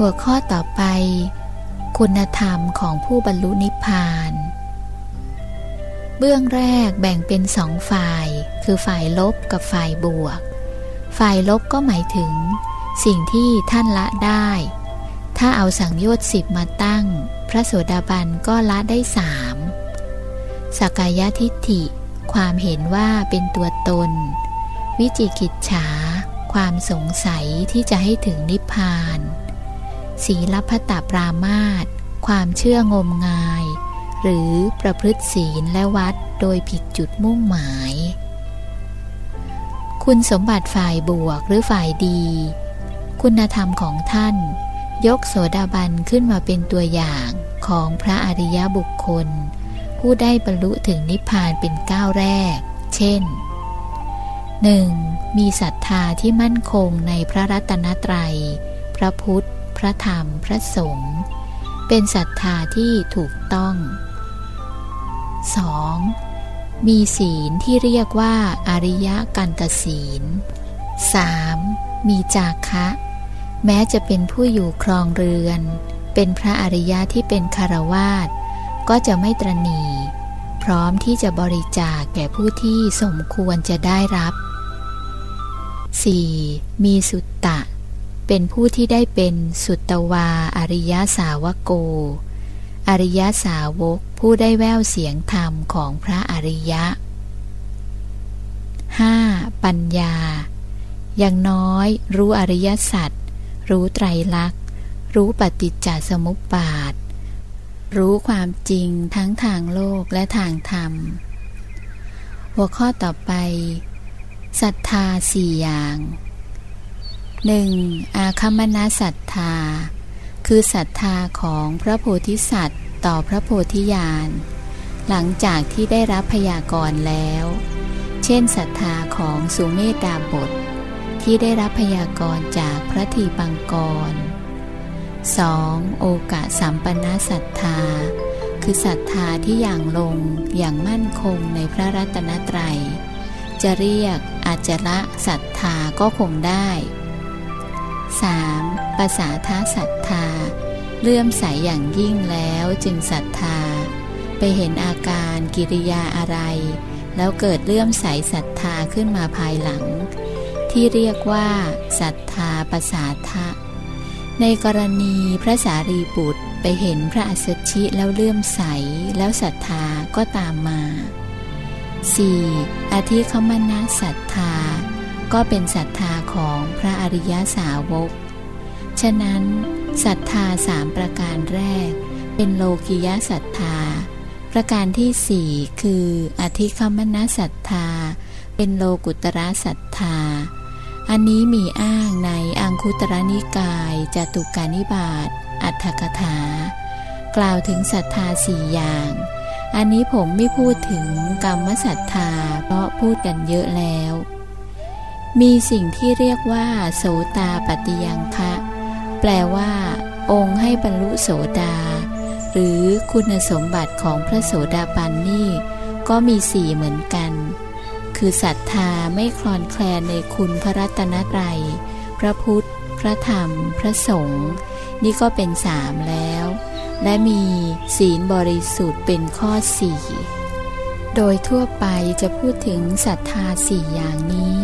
หัวข้อต่อไป คุณธรรมของผู้บรรลุนิพพาน เบื้องแรกแบ่งเป็นสองฝ่าย คือฝ่ายลบกับฝ่ายบวก ฝ่ายลบก็หมายถึง สิ่งที่ท่านละได้ ถ้าเอาสังโยชน์สิบมาตั้ง พระโสดาบันก็ละได้สามสกายทิฏฐิ ความเห็นว่าเป็นตัวตน วิจิกิจฉา ความสงสัยที่จะให้ถึงนิพพาน ศีลพัตปรามาตความเชื่องมงาย หรือประพฤติศีลและวัดโดยผิดจุดมุ่งหมาย คุณสมบัติฝ่ายบวกหรือฝ่ายดี คุณธรรมของท่าน ยกโสดาบันขึ้นมาเป็นตัวอย่างของพระอริยบุคคล ผู้ได้บรรลุถึงนิพพานเป็นก้าวแรก เช่น 1. มีศรัทธาที่มั่นคงในพระรัตนตรัย พระพุทธ พระธรรมพระสงฆ์เป็นศรัทธาที่ถูกต้อง 2. มีศีลที่เรียกว่าอริยกันตศีล 3. มีจาคะ แม้จะเป็นผู้อยู่ครองเรือน เป็นพระอริยะที่เป็นคารวาสก็จะไม่ตรณี พร้อมที่จะบริจาคแก่ผู้ที่สมควรจะได้รับ 4. มีสุตตะ เป็นผู้ที่ได้เป็นสุตวาอริยสาวโก อริยสาวกผู้ได้แววเสียงธรรมของพระอริยะ 5. ปัญญา อย่างน้อยรู้อริยสัจ รู้ไตรลักษณ์ รู้ปฏิจจสมุปบาท รู้ความจริงทั้งทางโลกและทางธรรม หัวข้อต่อไป ศรัทธาสี่อย่าง หนึ่งอาคมนาศรัทธา คือศรัทธาของพระโพธิสัตว์ ต่อพระโพธิญาณ หลังจากที่ได้รับพยากรณ์แล้ว เช่นศรัทธาของสุเมธดาบท ที่ได้รับพยากรณ์จากพระทีปังกร 2. โอกาสัมปนาศรัทธา คือศรัทธาที่อย่างลงอย่างมั่นคงในพระรัตนตรัย จะเรียกอาจจะละศรัทธาก็คงได้ 3. ภาษาทาศรัทธา เลื่อมใสยอย่างยิ่งแล้วจึงศรัทธา ไปเห็นอาการกิริยาอะไร แล้วเกิดเลื่อมใสศรัทธาขึ้นมาภายหลัง ที่เรียกว่าศรัทธาภาษาทะ ในกรณีพระสารีบุตรไปเห็นพระอัสสชิแล้วเลื่อมใสแล้วศรัทธาก็ตามมา 4. อธิคมนาศรัทธา ก็เป็นศรัทธาของพระอริยสาวก ฉะนั้นศรัทธาสามประการแรก เป็นโลกิยศรัทธา ประการที่สี่คืออธิคมนศรัทธา เป็นโลกุตระศรัทธา อันนี้มีอ้างในอังคุตรนิกายจตุกานิบาตอัฏฐกถา กล่าวถึงศรัทธาสี่อย่าง อันนี้ผมไม่พูดถึงกรรมศรัทธา เพราะพูดกันเยอะแล้ว มีสิ่งที่เรียกว่า โสตาปฏิยังคะแปลว่า องค์ให้บรรลุโสดา หรือคุณสมบัติของพระโสดาบันนี่ก็มีสี่เหมือนกัน คือศรัทธาไม่คลอนแคลนในคุณพระรัตนตรัย พระพุทธ พระธรรม พระสงฆ์นี่ก็เป็นสามแล้ว และมีศีลบริสุทธิ์เป็นข้อสี่โดยทั่วไปจะพูดถึงศรัทธาสี่อย่างนี้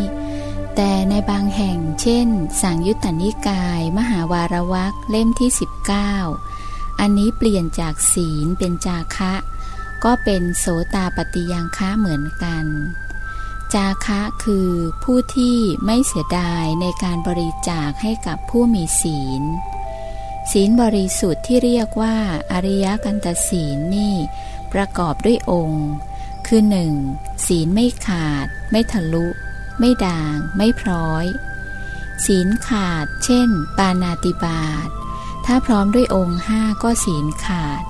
แต่ในบางแห่งเช่น สังยุตตนิกาย มหาวารวักเล่มที่ 19 อันนี้เปลี่ยนจากศีลเป็นจาคะ ก็เป็นโสตาปฏิยังคะเหมือนกัน จาคะคือผู้ที่ไม่เสียดายในการบริจาคให้กับผู้มีศีล ศีลบริสุทธิ์ที่เรียกว่าอริยกันตศีลนี่ ประกอบด้วยองค์ คือหนึ่งศีลไม่ขาด ไม่ทะลุ ไม่ด่าง ไม่พร้อย ศีลขาด เช่น ปานาติบาตถ้าพร้อมด้วยองค์ห้าก็ศีลขาด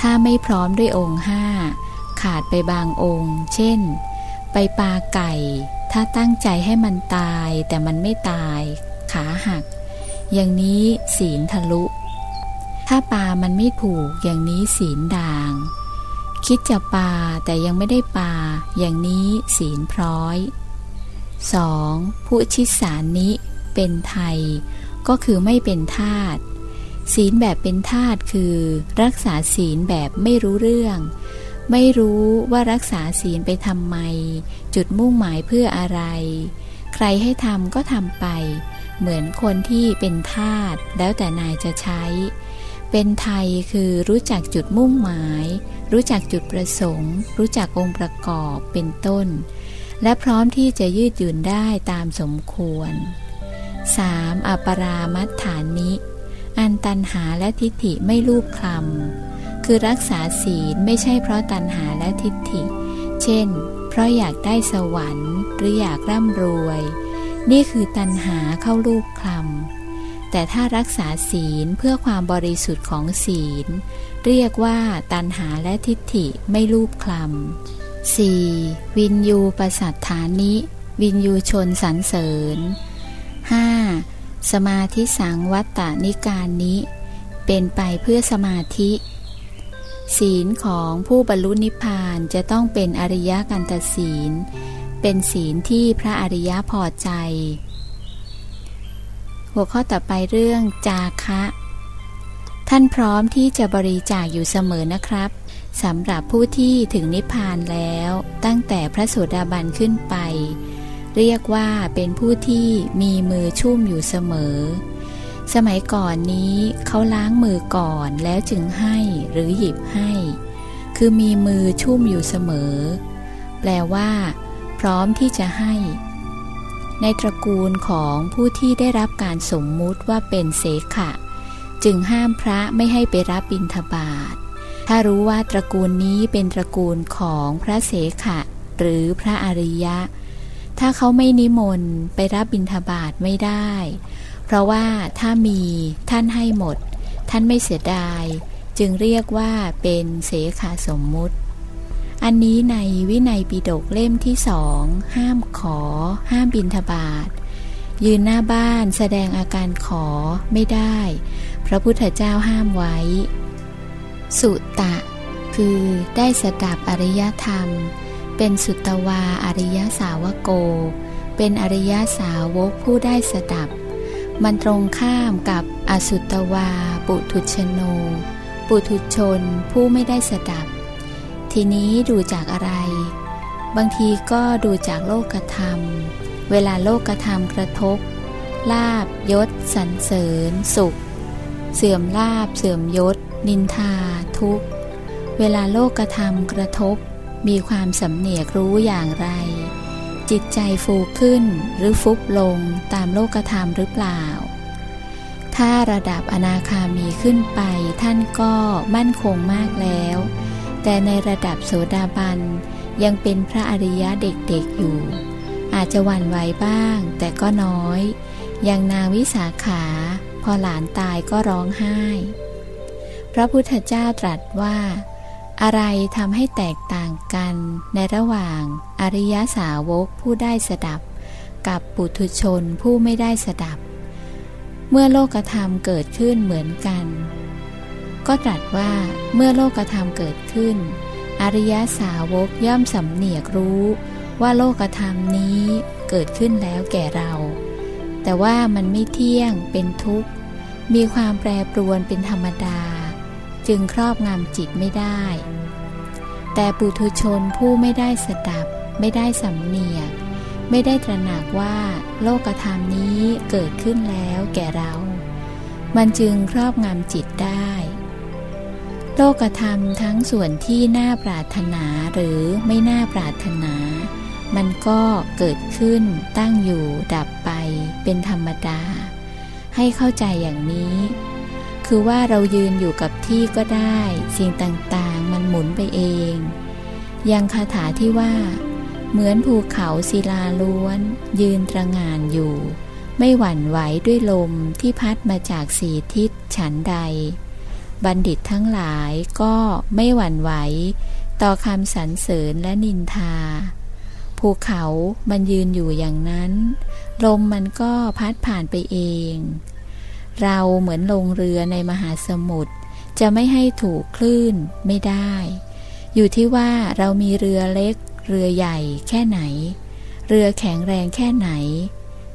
ถ้าไม่พร้อมด้วยองค์ห้าขาดไปบางองค์ เช่น ไปปาไก่ ถ้าตั้งใจให้มันตาย แต่มันไม่ตาย ขาหัก อย่างนี้ศีลทะลุ ถ้าปามันไม่ถูก อย่างนี้ศีลด่าง คิดจะปาแต่ยังไม่ได้ปา อย่างนี้ศีลพร้อย 2. ผู้ชิสานิเป็นไทย ก็คือไม่เป็นทาตศีลแบบเป็นทาตคือ รักษาศีลแบบไม่รู้เรื่อง ไม่รู้ว่ารักษาศีลไปทำไม จุดมุ่งหมายเพื่ออะไร ใครให้ทำก็ทำไป เหมือนคนที่เป็นทาตแล้วแต่นายจะใช้ เป็นไทยคือรู้จักจุดมุ่งหมาย รู้จักจุดประสงค์ รู้จักองค์ประกอบเป็นต้น และพร้อมที่จะยืดหยุ่นได้ตามสมควร 3. อัปรามัฏฐานิ อันตันหาและทิฏฐิไม่รูปคลำคือรักษาศีลไม่ใช่เพราะตันหาและทิฏฐิ เช่น เพราะอยากได้สวรรค์ หรืออยากร่ำรวย นี่คือตันหาเข้ารูปคลำแต่ถ้ารักษาศีลเพื่อความบริสุทธิ์ของศีล เรียกว่าตันหาและทิฏฐิไม่รูปคลำ 4. วินยูประสัทฐานิ วินยูชนสรรเสริญ 5. สมาธิสังวัตตนิการนี้เป็นไปเพื่อสมาธิ ศีลของผู้บรรลุนิพพานจะต้องเป็นอริยกันตศีล เป็นศีลที่พระอริยพอใจ หัวข้อต่อไปเรื่องจาคะ ท่านพร้อมที่จะบริจาคอยู่เสมอนะครับ สำหรับผู้ที่ถึงนิพพานแล้วตั้งแต่พระโสดาบันขึ้นไป เรียกว่าเป็นผู้ที่มีมือชุ่มอยู่เสมอ สมัยก่อนนี้เขาล้างมือก่อนแล้วจึงให้หรือหยิบให้ คือมีมือชุ่มอยู่เสมอ แปลว่า พร้อมที่จะให้ ในตระกูลของผู้ที่ได้รับการสมมุติว่าเป็นเสขะ จึงห้ามพระไม่ให้ไปรับบิณฑบาต ถ้ารู้ว่าตระกูลนี้เป็นตระกูลของพระเสขะ หรือพระอริยะ ถ้าเขาไม่นิมนต์ไปรับบิณฑบาตไม่ได้ เพราะว่าถ้ามีท่านให้หมด ท่านไม่เสียดาย จึงเรียกว่าเป็นเสขาสมมุติ อันนี้ในวินัยปิฎกเล่มที่สองห้ามขอ ห้ามบิณฑบาตยืนหน้าบ้านแสดงอาการขอไม่ได้ พระพุทธเจ้าห้ามไว้ สุตะ คือได้สดับอริยธรรม เป็นสุตวาอริยสาวโก เป็นอริยสาวกผู้ได้สดับ มันตรงข้ามกับอสุตวา ปุถุชโน ปุถุชนผู้ไม่ได้สดับ ทีนี้ดูจากอะไร บางทีก็ดูจากโลกธรรม เวลาโลกธรรมกระทบ ลาบยศสรรเสริญ สุข เสื่อมลาบเสื่อมยศ นินทา ทุกเวลาโลกธรรมกระทบ มีความสำเนียกรู้อย่างไร จิตใจฟูขึ้นหรือฟุบลงตามโลกธรรมหรือเปล่า ถ้าระดับอนาคามีขึ้นไปท่านก็มั่นคงมากแล้ว แต่ในระดับโสดาบันยังเป็นพระอริยะเด็กๆอยู่ อาจจะหวั่นไหวบ้าง แต่ก็น้อย อย่างนางวิสาขา พอหลานตายก็ร้องไห้ ระพุทธเจ้าตรัสว่า อะไรทำให้แตกต่างกันในระหว่างอริยสาวกผู้ได้สดับ กับปุถุชนผู้ไม่ได้สดับ เมื่อโลกธรรมเกิดขึ้นเหมือนกัน ก็ตรัสว่าเมื่อโลกธรรมเกิดขึ้น อริยสาวกย่อมสำเนียกรู้ว่าโลกธรรมนี้เกิดขึ้นแล้วแก่เรา แต่ว่ามันไม่เที่ยงเป็นทุกข์ มีความแปรปรวนเป็นธรรมดา จึงครอบงำจิตไม่ได้ แต่ปุถุชนผู้ไม่ได้สดับ ไม่ได้สำเนียก ไม่ได้ตระหนักว่าโลกธรรมนี้เกิดขึ้นแล้วแก่เรา มันจึงครอบงำจิตได้ โลกธรรมทั้งส่วนที่น่าปรารถนาหรือไม่น่าปรารถนา มันก็เกิดขึ้นตั้งอยู่ดับไปเป็นธรรมดา ให้เข้าใจอย่างนี้ คือว่าเรายืนอยู่กับที่ก็ได้ สิ่งต่างๆ มันหมุนไปเอง ยังคาถาที่ว่า เหมือนภูเขาศิลาล้วน ยืนตระงานอยู่ ไม่หวั่นไหวด้วยลมที่พัดมาจากสีทิศฉันใด บัณฑิตทั้งหลายก็ไม่หวั่นไหว ต่อคำสรรเสริญและนินทา ภูเขามันยืนอยู่อย่างนั้น ลมมันก็พัดผ่านไปเอง เราเหมือนลงเรือในมหาสมุทรจะไม่ให้ถูกคลื่นไม่ได้ อยู่ที่ว่าเรามีเรือเล็ก เรือใหญ่แค่ไหน เรือแข็งแรงแค่ไหน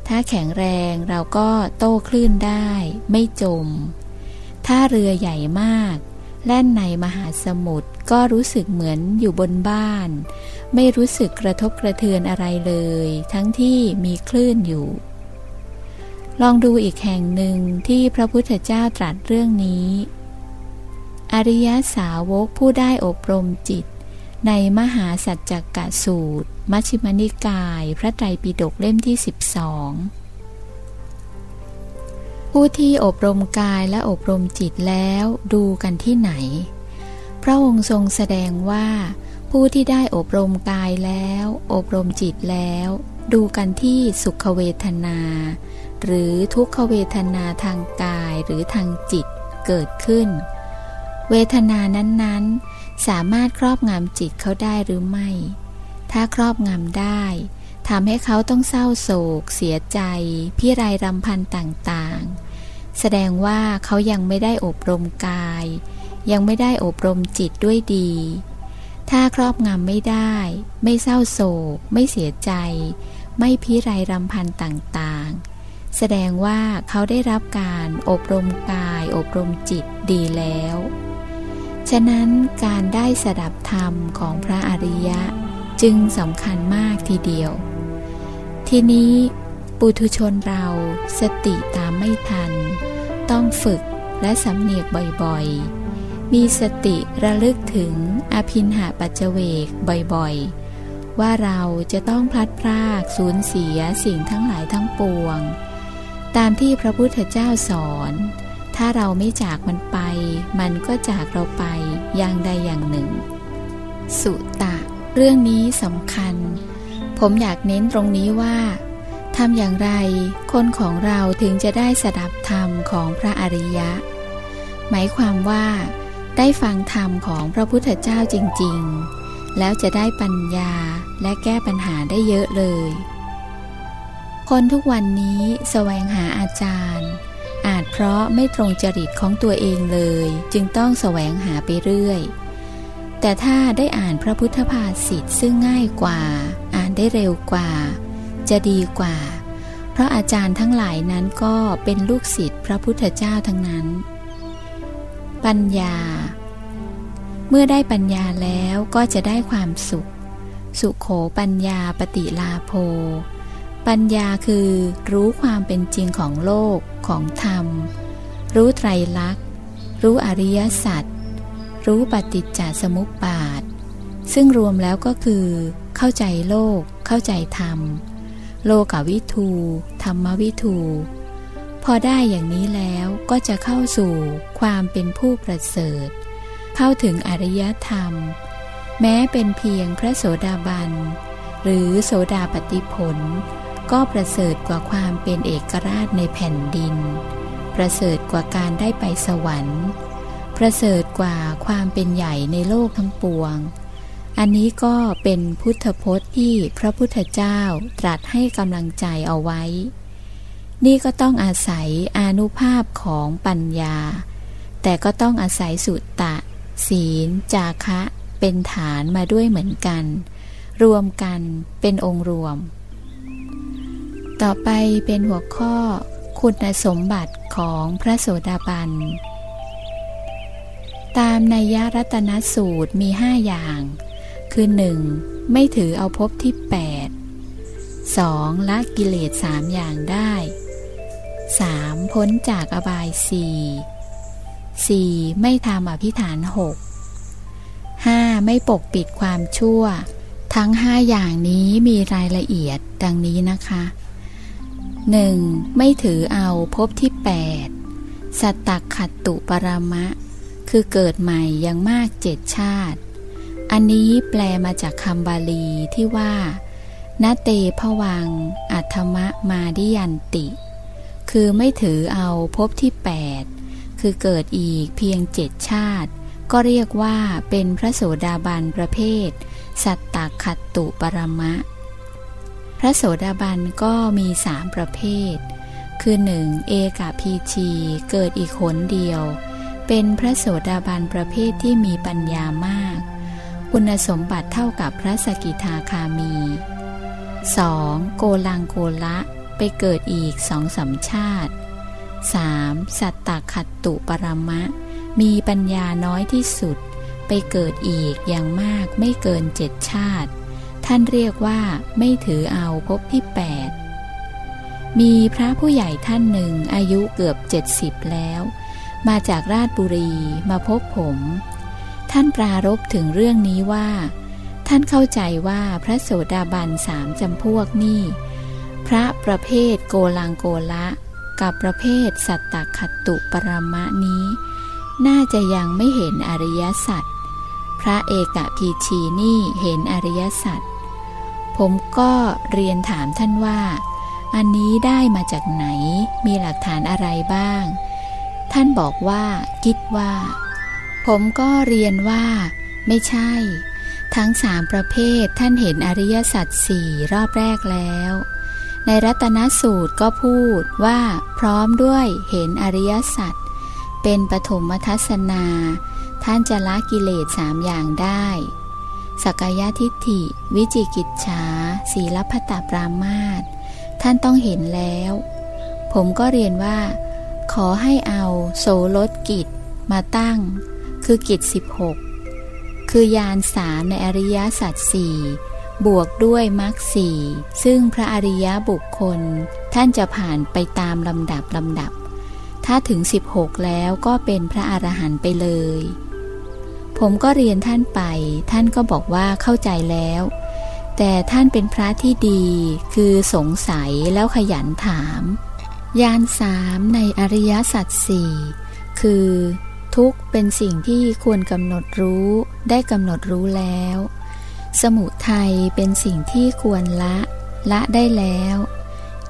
ถ้าแข็งแรงเราก็โต้คลื่นได้ ไม่จม ถ้าเรือใหญ่มาก แล่นในมหาสมุทรก็รู้สึกเหมือนอยู่บนบ้าน ไม่รู้สึกกระทบกระเทือนอะไรเลย ทั้งที่มีคลื่นอยู่ ลองดูอีกแห่งหนึ่งที่พระพุทธเจ้าตรัสเรื่องนี้ อริยสาวกผู้ได้อบรมจิต ในมหาสัจจกะสูตร มัชฌิมนิกาย พระไตรปิฎกเล่มที่ 12 ผู้ที่อบรมกายและอบรมจิตแล้วดูกันที่ไหน พระองค์ทรงแสดงว่า ผู้ที่ได้อบรมกายแล้ว อบรมจิตแล้ว ดูกันที่สุขเวทนา หรือทุกขเวทนาทางกายหรือทางจิตเกิดขึ้น เวทนานั้นๆ สามารถครอบงำจิตเขาได้หรือไม่ ถ้าครอบงำได้ทำให้เขาต้องเศร้าโศก เสียใจ พิไรรำพันต่างๆ แสดงว่าเขายังไม่ได้อบรมกาย ยังไม่ได้อบรมจิตด้วยดี ถ้าครอบงำไม่ได้ ไม่เศร้าโศก ไม่เสียใจ ไม่พิไรรำพันต่างๆ แสดงว่าเขาได้รับการอบรมกาย อบรมจิตดีแล้ว ฉะนั้นการได้สดับธรรมของพระอริยะจึงสำคัญมากทีเดียว ทีนี้ปุถุชนเราสติตามไม่ทัน ต้องฝึกและสำเนียกบ่อยๆ มีสติระลึกถึงอภินหาปัจเวกบ่อยๆ ว่าเราจะต้องพลัดพรากสูญเสียสิ่งทั้งหลายทั้งปวง ตามที่พระพุทธเจ้าสอน ถ้าเราไม่จากมันไป มันก็จากเราไปอย่างใดอย่างหนึ่ง สุตะ เรื่องนี้สำคัญ ผมอยากเน้นตรงนี้ว่าทำอย่างไร คนของเราถึงจะได้สดับธรรมของพระอริยะ หมายความว่า ได้ฟังธรรมของพระพุทธเจ้าจริง ๆ แล้วจะได้ปัญญาและแก้ปัญหาได้เยอะเลย คนทุกวันนี้แสวงหาอาจารย์ อาจเพราะไม่ตรงจริตของตัวเองเลย จึงต้องแสวงหาไปเรื่อย แต่ถ้าได้อ่านพระพุทธภาษิตซึ่งง่ายกว่า อ่านได้เร็วกว่า จะดีกว่า เพราะอาจารย์ทั้งหลายนั้นก็เป็นลูกศิษย์พระพุทธเจ้าทั้งนั้น ปัญญา เมื่อได้ปัญญาแล้วก็จะได้ความสุข สุขโขปัญญาปฏิลาโภ ปัญญาคือรู้ความเป็นจริงของโลกของธรรม รู้ไตรลักษณ์ รู้อริยสัจรู้ปฏิจจสมุปบาท ซึ่งรวมแล้วก็คือ เข้าใจโลก เข้าใจธรรม โลกวิทูธรรมวิทู พอได้อย่างนี้แล้วก็จะเข้าสู่ความเป็นผู้ประเสริฐ เข้าถึงอริยธรรม แม้เป็นเพียงพระโสดาบัน หรือโสดาปติผล ก็ประเสริฐกว่าความเป็นเอกราชในแผ่นดิน ประเสริฐกว่าการได้ไปสวรรค์ ประเสริฐกว่าความเป็นใหญ่ในโลกทั้งปวง อันนี้ก็เป็นพุทธพจน์ที่พระพุทธเจ้าตรัสให้กำลังใจเอาไว้ นี่ก็ต้องอาศัยอนุภาพของปัญญา แต่ก็ต้องอาศัยสุตตะ ศีล จาคะ เป็นฐานมาด้วยเหมือนกัน รวมกันเป็นองค์รวม ต่อไปเป็นหัวข้อคุณสมบัติของพระโสดาบัน ตามนัยยรัตนสูตรมีห้าอย่าง คือ 1. ไม่ถือเอาพบที่ 8 2. ละกิเลสสามอย่างได้ 3. พ้นจากอบาย4 4. ไม่ทำอภิฐาน6 5. ไม่ปกปิดความชั่ว ทั้งห้าอย่างนี้มีรายละเอียดดังนี้นะคะ 1. ไม่ถือเอาพบที่ 8 สัตตขัตตุปรมะ คือเกิดใหม่ยังมากเจ็ดชาติ อันนี้แปลมาจากคำบาลีที่ว่านาเตพวัง อัธมะมาดิยันติ คือไม่ถือเอาพบที่ 8 คือเกิดอีกเพียงเจ็ดชาติ ก็เรียกว่าเป็นพระโสดาบันประเภท สัตตขัตตุปรมะ พระโสดาบันก็มีสามประเภท คือหนึ่งเอกาพีชีเกิดอีกขนเดียว เป็นพระโสดาบันประเภทที่มีปัญญามาก คุณสมบัติเท่ากับพระสกิทาคามี 2. โกลังโกละไปเกิดอีกสองสาชาติ 3. สัตตขัตตุปรมะ มีปัญญาน้อยที่สุด ไปเกิดอีกอย่างมากไม่เกินเจ็ดชาติ ท่านเรียกว่าไม่ถือเอาภพที่8มีพระผู้ใหญ่ท่านหนึ่งอายุเกือบเจ็ดสิบแล้ว มาจากราชบุรีมาพบผม ท่านปรารบถึงเรื่องนี้ว่า ท่านเข้าใจว่าพระโสดาบันสามจำพวกนี้พระประเภทโกลังโกละกับประเภทสัตตคัตตุปรมะนี้ น่าจะยังไม่เห็นอริยสัจพระเอกพีชีนี่เห็นอริยสัจ ผมก็เรียนถามท่านว่า อันนี้ได้มาจากไหน มีหลักฐานอะไรบ้าง ท่านบอกว่าคิดว่า ผมก็เรียนว่า ไม่ใช่ ทั้งสามประเภทท่านเห็นอริยสัจสี่รอบแรกแล้ว ในรัตนสูตรก็พูดว่าพร้อมด้วยเห็นอริยสัจเป็นปฐมทัศนา ท่านจะละกิเลสสามอย่างได้ สักยทิฏฐิ วิจิกิจฉาศีลพัตตปรามาตท่านต้องเห็นแล้ว ผมก็เรียนว่า ขอให้เอาโสลดกิจมาตั้ง คือกิจ 16 คือยานสามในอริยสัจสี่บวกด้วยมรรคสี่ซึ่งพระอริยบุคคล ท่านจะผ่านไปตามลำดับลำดับ ถ้าถึง 16 แล้วก็เป็นพระอรหันต์ไปเลย ผมก็เรียนท่านไป ท่านก็บอกว่าเข้าใจแล้ว แต่ท่านเป็นพระที่ดี คือสงสัยแล้วขยันถาม ยานสามในอริยสัจสี่คือ ทุกเป็นสิ่งที่ควรกำหนดรู้ได้กำหนดรู้แล้ว สมุทัยเป็นสิ่งที่ควรละ ละได้แล้ว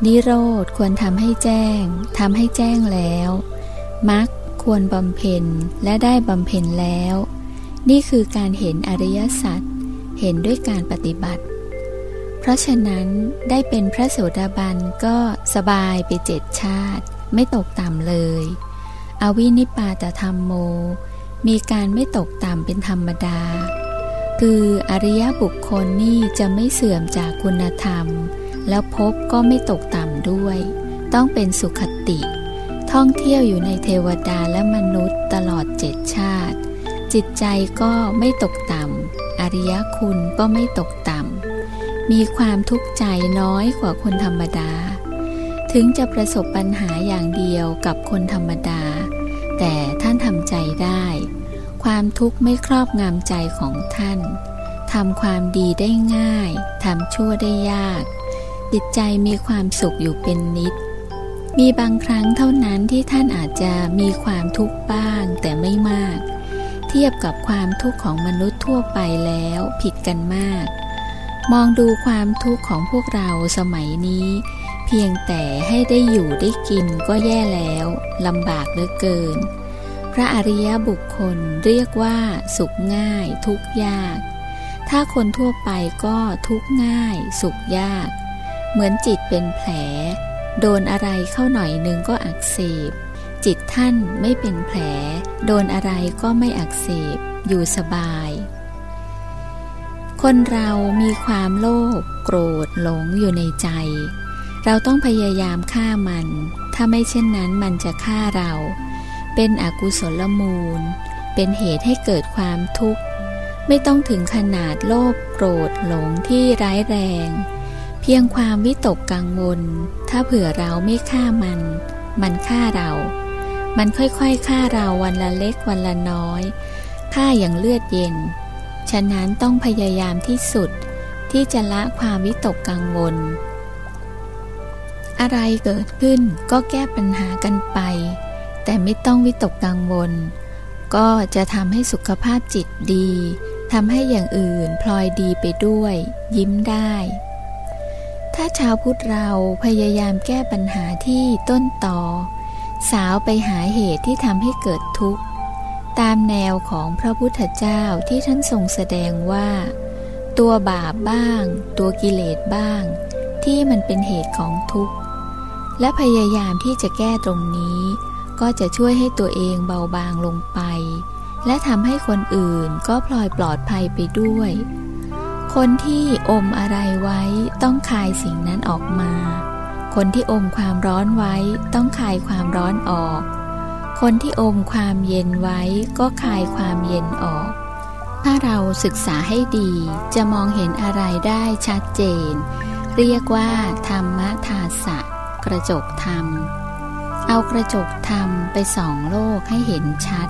นิโรธควรทำให้แจ้งทำให้แจ้งแล้วมรรคควรบำเพ็ญและได้บำเพ็ญแล้ว นี่คือการเห็นอริยสัจเห็นด้วยการปฏิบัติ เพราะฉะนั้นได้เป็นพระโสดาบันก็สบายไปเจ็ดชาติ ไม่ตกต่ำเลย อวินิปาตธรรมโม มีการไม่ตกต่ำเป็นธรรมดา คืออริยบุคคลนี่จะไม่เสื่อมจากคุณธรรม แล้วพบก็ไม่ตกต่ำด้วย ต้องเป็นสุขติ ท่องเที่ยวอยู่ในเทวดาและมนุษย์ตลอดเจ็ดชาติ จิตใจก็ไม่ตกต่ำอริยคุณก็ไม่ตกต่ำมีความทุกข์ใจน้อยกว่าคนธรรมดา ถึงจะประสบปัญหาอย่างเดียวกับคนธรรมดา แต่ท่านทำใจได้ ความทุกข์ไม่ครอบงำใจของท่านทำความดีได้ง่ายทำชั่วได้ยาก จิตใจมีความสุขอยู่เป็นนิด มีบางครั้งเท่านั้นที่ท่านอาจจะมีความทุกข์บ้างแต่ไม่มาก เทียบกับความทุกข์ของมนุษย์ทั่วไปแล้วผิดกันมาก มองดูความทุกข์ของพวกเราสมัยนี้ เพียงแต่ให้ได้อยู่ได้กินก็แย่แล้วลำบากเหลือเกิน พระอริยบุคคลเรียกว่าสุขง่ายทุกยาก ถ้าคนทั่วไปก็ทุกง่าย สุขยาก เหมือนจิตเป็นแผล โดนอะไรเข้าหน่อยนึงก็อักเสบ จิตท่านไม่เป็นแผล โดนอะไรก็ไม่อักเสบ อยู่สบาย คนเรามีความโลภโกรธหลงอยู่ในใจ เราต้องพยายามฆ่ามัน ถ้าไม่เช่นนั้นมันจะฆ่าเรา เป็นอกุศลมูล เป็นเหตุให้เกิดความทุกข์ ไม่ต้องถึงขนาดโลภโกรธหลงที่ร้ายแรง เพียงความวิตกกังวล ถ้าเผื่อเราไม่ฆ่ามันมันฆ่าเรา มันค่อยๆฆ่าเราวันละเล็กวันละน้อยฆ่าอย่างเลือดเย็น ฉะนั้นต้องพยายามที่สุดที่จะละความวิตกกังวล อะไรเกิดขึ้นก็แก้ปัญหากันไป แต่ไม่ต้องวิตกกังวล ก็จะทำให้สุขภาพจิตดีทำให้อย่างอื่นพลอยดีไปด้วย ยิ้มได้ ถ้าชาวพุทธเราพยายามแก้ปัญหาที่ต้นต่อ สาวไปหาเหตุที่ทำให้เกิดทุกข์ ตามแนวของพระพุทธเจ้าที่ท่านทรงแสดงว่า ตัวบาปบ้าง ตัวกิเลสบ้าง ที่มันเป็นเหตุของทุกข์ และพยายามที่จะแก้ตรงนี้ ก็จะช่วยให้ตัวเองเบาบางลงไป และทำให้คนอื่นก็พลอยปลอดภัยไปด้วย คนที่อมอะไรไว้ต้องคายสิ่งนั้นออกมา คนที่อมความร้อนไว้ต้องคายความร้อนออก คนที่อมความเย็นไว้ก็คายความเย็นออก ถ้าเราศึกษาให้ดีจะมองเห็นอะไรได้ชัดเจน เรียกว่า ธรรมทาสะ กระจกธรรม เอากระจกธรรมไปส่องโลกให้เห็นชัด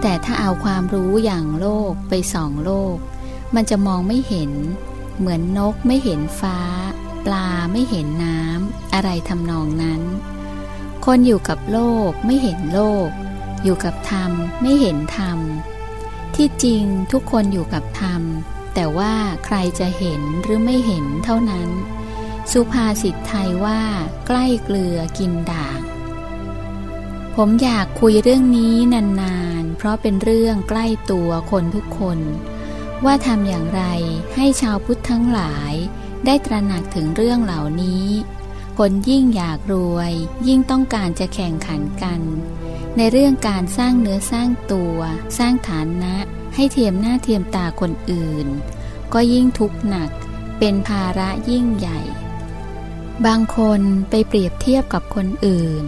แต่ถ้าเอาความรู้อย่างโลกไปส่องโลก มันจะมองไม่เห็น เหมือนนกไม่เห็นฟ้า ปลาไม่เห็นน้ำอะไรทำนองนั้น คนอยู่กับโลกไม่เห็นโลก อยู่กับธรรมไม่เห็นธรรม ที่จริงทุกคนอยู่กับธรรม แต่ว่าใครจะเห็นหรือไม่เห็นเท่านั้น สุภาษิตไทยว่า ใกล้เกลือกินด่าง ผมอยากคุยเรื่องนี้นานๆ เพราะเป็นเรื่องใกล้ตัวคนทุกคน ว่าทำอย่างไรให้ชาวพุทธทั้งหลาย ได้ตระหนักถึงเรื่องเหล่านี้ คนยิ่งอยากรวย ยิ่งต้องการจะแข่งขันกัน ในเรื่องการสร้างเนื้อสร้างตัว สร้างฐานะ ให้เทียมหน้าเทียมตาคนอื่น ก็ยิ่งทุกข์หนัก เป็นภาระยิ่งใหญ่ บางคนไปเปรียบเทียบกับคนอื่น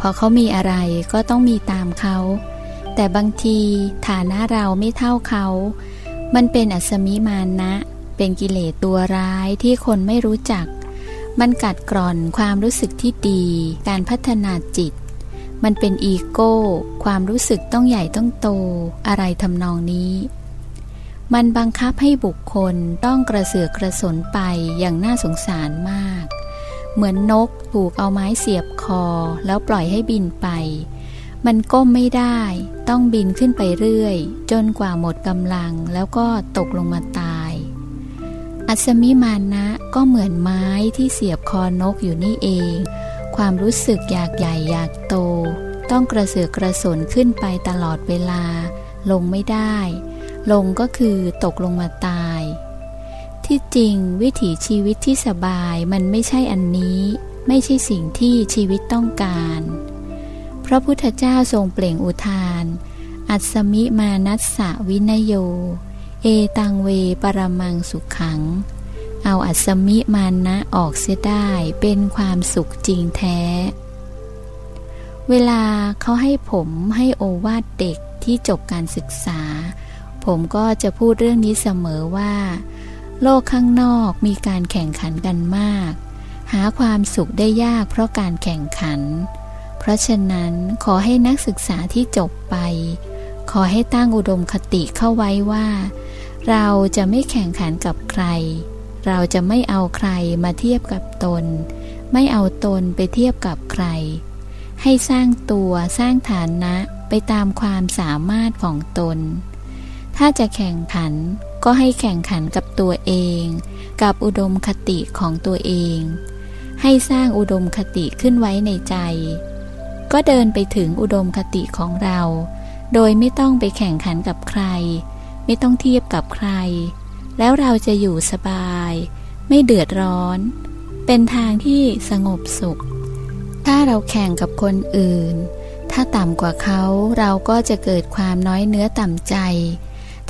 พอเขามีอะไรก็ต้องมีตามเขา แต่บางทีฐานะเราไม่เท่าเขามันเป็นอัศมิมานะ เป็นกิเลสตัวร้ายที่คนไม่รู้จัก มันกัดกร่อนความรู้สึกที่ดี การพัฒนาจิต มันเป็นอีโก้ ความรู้สึกต้องใหญ่ต้องโต อะไรทำนองนี้ มันบังคับให้บุคคลต้องกระเสือกกระสนไปอย่างน่าสงสารมาก เหมือนนกถูกเอาไม้เสียบคอแล้วปล่อยให้บินไป มันก้มไม่ได้ ต้องบินขึ้นไปเรื่อย จนกว่าหมดกำลังแล้วก็ตกลงมาตาย อัศมิมานะก็เหมือนไม้ที่เสียบคอนกอยู่นี่เอง ความรู้สึกอยากใหญ่อยากโต ต้องกระเสือกกระสนขึ้นไปตลอดเวลา ลงไม่ได้ ลงก็คือตกลงมาตาย ที่จริงวิถีชีวิตที่สบายมันไม่ใช่อันนี้ ไม่ใช่สิ่งที่ชีวิตต้องการ พระพุทธเจ้าทรงเปล่งอุทาน อัศมิมานัสสะวินโย เอตังเวปรมังสุขขัง เอาอัศมิมานะออกเสียได้เป็นความสุขจริงแท้ เวลาเขาให้ผมให้โอวาดเด็กที่จบการศึกษา ผมก็จะพูดเรื่องนี้เสมอว่า โลกข้างนอกมีการแข่งขันกันมาก หาความสุขได้ยากเพราะการแข่งขัน เพราะฉะนั้นขอให้นักศึกษาที่จบไป ขอให้ตั้งอุดมคติเข้าไว้ว่า เราจะไม่แข่งขันกับใคร เราจะไม่เอาใครมาเทียบกับตน ไม่เอาตนไปเทียบกับใคร ให้สร้างตัวสร้างฐานะไปตามความสามารถของตน ถ้าจะแข่งขันก็ให้แข่งขันกับตัวเอง กับอุดมคติของตัวเอง ให้สร้างอุดมคติขึ้นไว้ในใจ ก็เดินไปถึงอุดมคติของเรา โดยไม่ต้องไปแข่งขันกับใคร ไม่ต้องเทียบกับใคร แล้วเราจะอยู่สบาย ไม่เดือดร้อน เป็นทางที่สงบสุข ถ้าเราแข่งกับคนอื่น ถ้าต่ำกว่าเขาเราก็จะเกิดความน้อยเนื้อต่ำใจ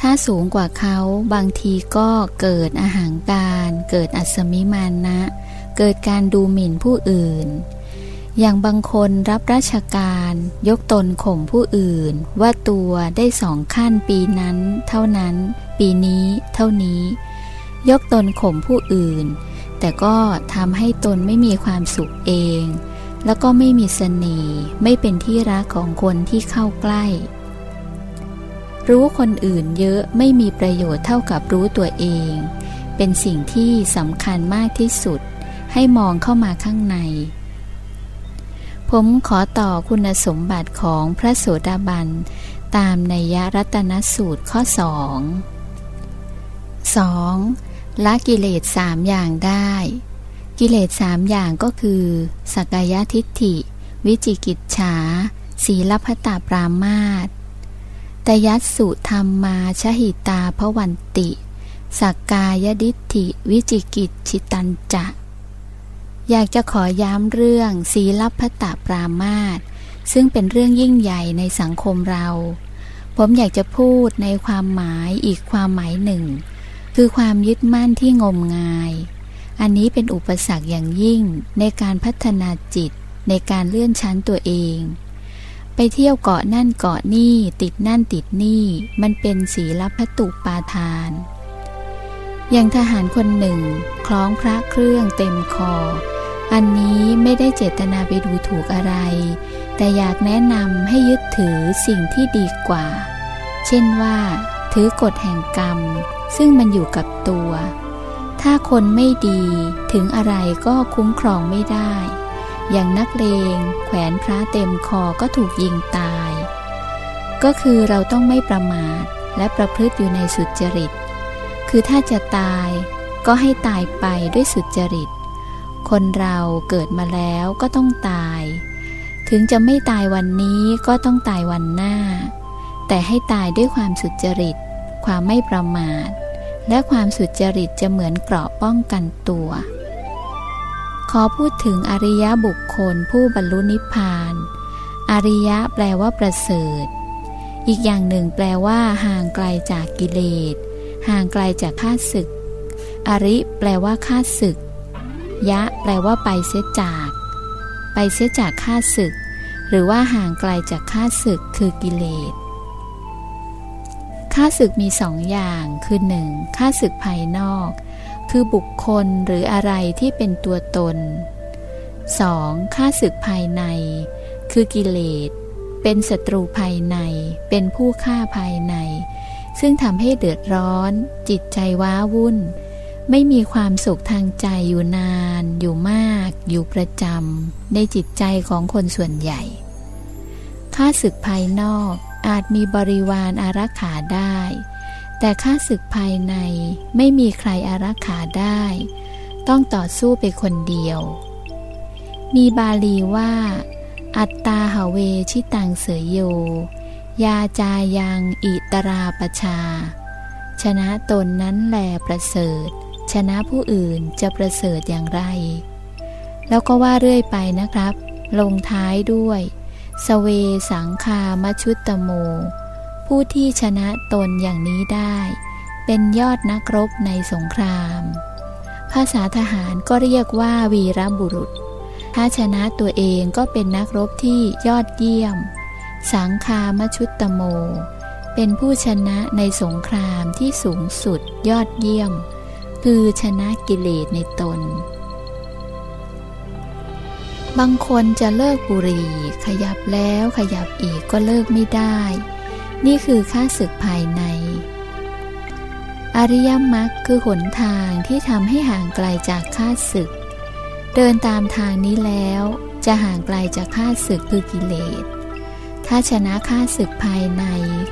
ถ้าสูงกว่าเขาบางทีก็เกิดอาหางการ เกิดอัศมิมานะ เกิดการดูหมิ่นผู้อื่น อย่างบางคนรับราชการยกตนข่มผู้อื่น ว่าตัวได้สองขั้นปีนั้น เท่านั้น ปีนี้ เท่านี้ ยกตนข่มผู้อื่น แต่ก็ทำให้ตนไม่มีความสุขเอง แล้วก็ไม่มีเสน่ห์ไม่เป็นที่รักของคนที่เข้าใกล้ รู้คนอื่นเยอะไม่มีประโยชน์เท่ากับรู้ตัวเอง เป็นสิ่งที่สำคัญมากที่สุด ให้มองเข้ามาข้างใน ผมขอต่อคุณสมบัติของพระโสดาบัน ตามในยรัตนสูตรข้อสอง 2. ละกิเลสสามอย่างได้ กิเลสสามอย่างก็คือ สักกายทิฏฐิ วิจิกิจฉา ศีลพัตตาปรามาตตยัสสุธรรมมาชหิตาพวันติ สักกายดิฏฐิ วิจิกิจชิตันจะ อยากจะขอย้ำเรื่องศีลพัตตาปรามาตซึ่งเป็นเรื่องยิ่งใหญ่ในสังคมเรา ผมอยากจะพูดในความหมายอีกความหมายหนึ่ง คือความยึดมั่นที่งมงาย อันนี้เป็นอุปสรรคอย่างยิ่งในการพัฒนาจิตในการเลื่อนชั้นตัวเอง ไปเที่ยวเกาะนั่นเกาะนี่ติดนั่นติดนี่ มันเป็นศีลพัตุปาทานอย่างทหารคนหนึ่ง คล้องพระเครื่องเต็มคอ อันนี้ไม่ได้เจตนาไปดูถูกอะไร แต่อยากแนะนำให้ยึดถือสิ่งที่ดีกว่า เช่นว่า ถือกฎแห่งกรรม ซึ่งมันอยู่กับตัว ถ้าคนไม่ดีถึงอะไรก็คุ้มครองไม่ได้ อย่างนักเลง แขวนพระเต็มคอก็ถูกยิงตาย ก็คือเราต้องไม่ประมาทและประพฤติอยู่ในสุจริต คือถ้าจะตายก็ให้ตายไปด้วยสุจริต คนเราเกิดมาแล้วก็ต้องตาย ถึงจะไม่ตายวันนี้ก็ต้องตายวันหน้า แต่ให้ตายด้วยความสุจริต ความไม่ประมาท และความสุจริตจะเหมือนเกราะป้องกันตัว ขอพูดถึงอริยบุคคลผู้บรรลุนิพพาน อริยะแปลว่าประเสริฐ อีกอย่างหนึ่งแปลว่า ห่างไกลจากกิเลส ห่างไกลจากข้าศึก อริ แปลว่าข้าศึก ยะแปลว่าไปเสียจาก ไปเสียจากข้าศึก หรือว่าห่างไกลจากข้าศึกคือกิเลสข้าศึกมีสองอย่างคือหนึ่งข้าศึกภายนอก คือบุคคลหรืออะไรที่เป็นตัวตน 2. ข้าศึกภายใน คือกิเลส เป็นศัตรูภายใน เป็นผู้ฆ่าภายใน ซึ่งทำให้เดือดร้อน จิตใจว้าวุ่น ไม่มีความสุขทางใจอยู่นาน อยู่มาก อยู่ประจำในจิตใจของคนส่วนใหญ่ข้าศึกภายนอกอาจมีบริวารอารักขาได้ แต่ข้าศึกภายในไม่มีใครอารักขาได้ ต้องต่อสู้ไปคนเดียว มีบาลีว่า อัตตาหเวชิตังเสยโย ยาจายังอิตราปชา ชนะตนนั้นแหลประเสริฐ ชนะผู้อื่นจะประเสริฐอย่างไร แล้วก็ว่าเรื่อยไปนะครับ ลงท้ายด้วย สเวสังคามชุตตโม ผู้ที่ชนะตนอย่างนี้ได้ เป็นยอดนักรบในสงคราม ภาษาทหารก็เรียกว่าวีรบุรุษ ถ้าชนะตัวเองก็เป็นนักรบที่ยอดเยี่ยม สังคามชุตตโม เป็นผู้ชนะในสงครามที่สูงสุดยอดเยี่ยม คือชนะกิเลสในตน บางคนจะเลิกบุหรี่ ขยับแล้วขยับอีกก็เลิกไม่ได้ นี่คือค่าศึกภายใน อริยมรรคคือหนทางที่ทำให้ห่างไกลจากข้าศึก เดินตามทางนี้แล้วจะห่างไกลจากข้าศึกคือกิเลส ถ้าชนะข้าศึกภายใน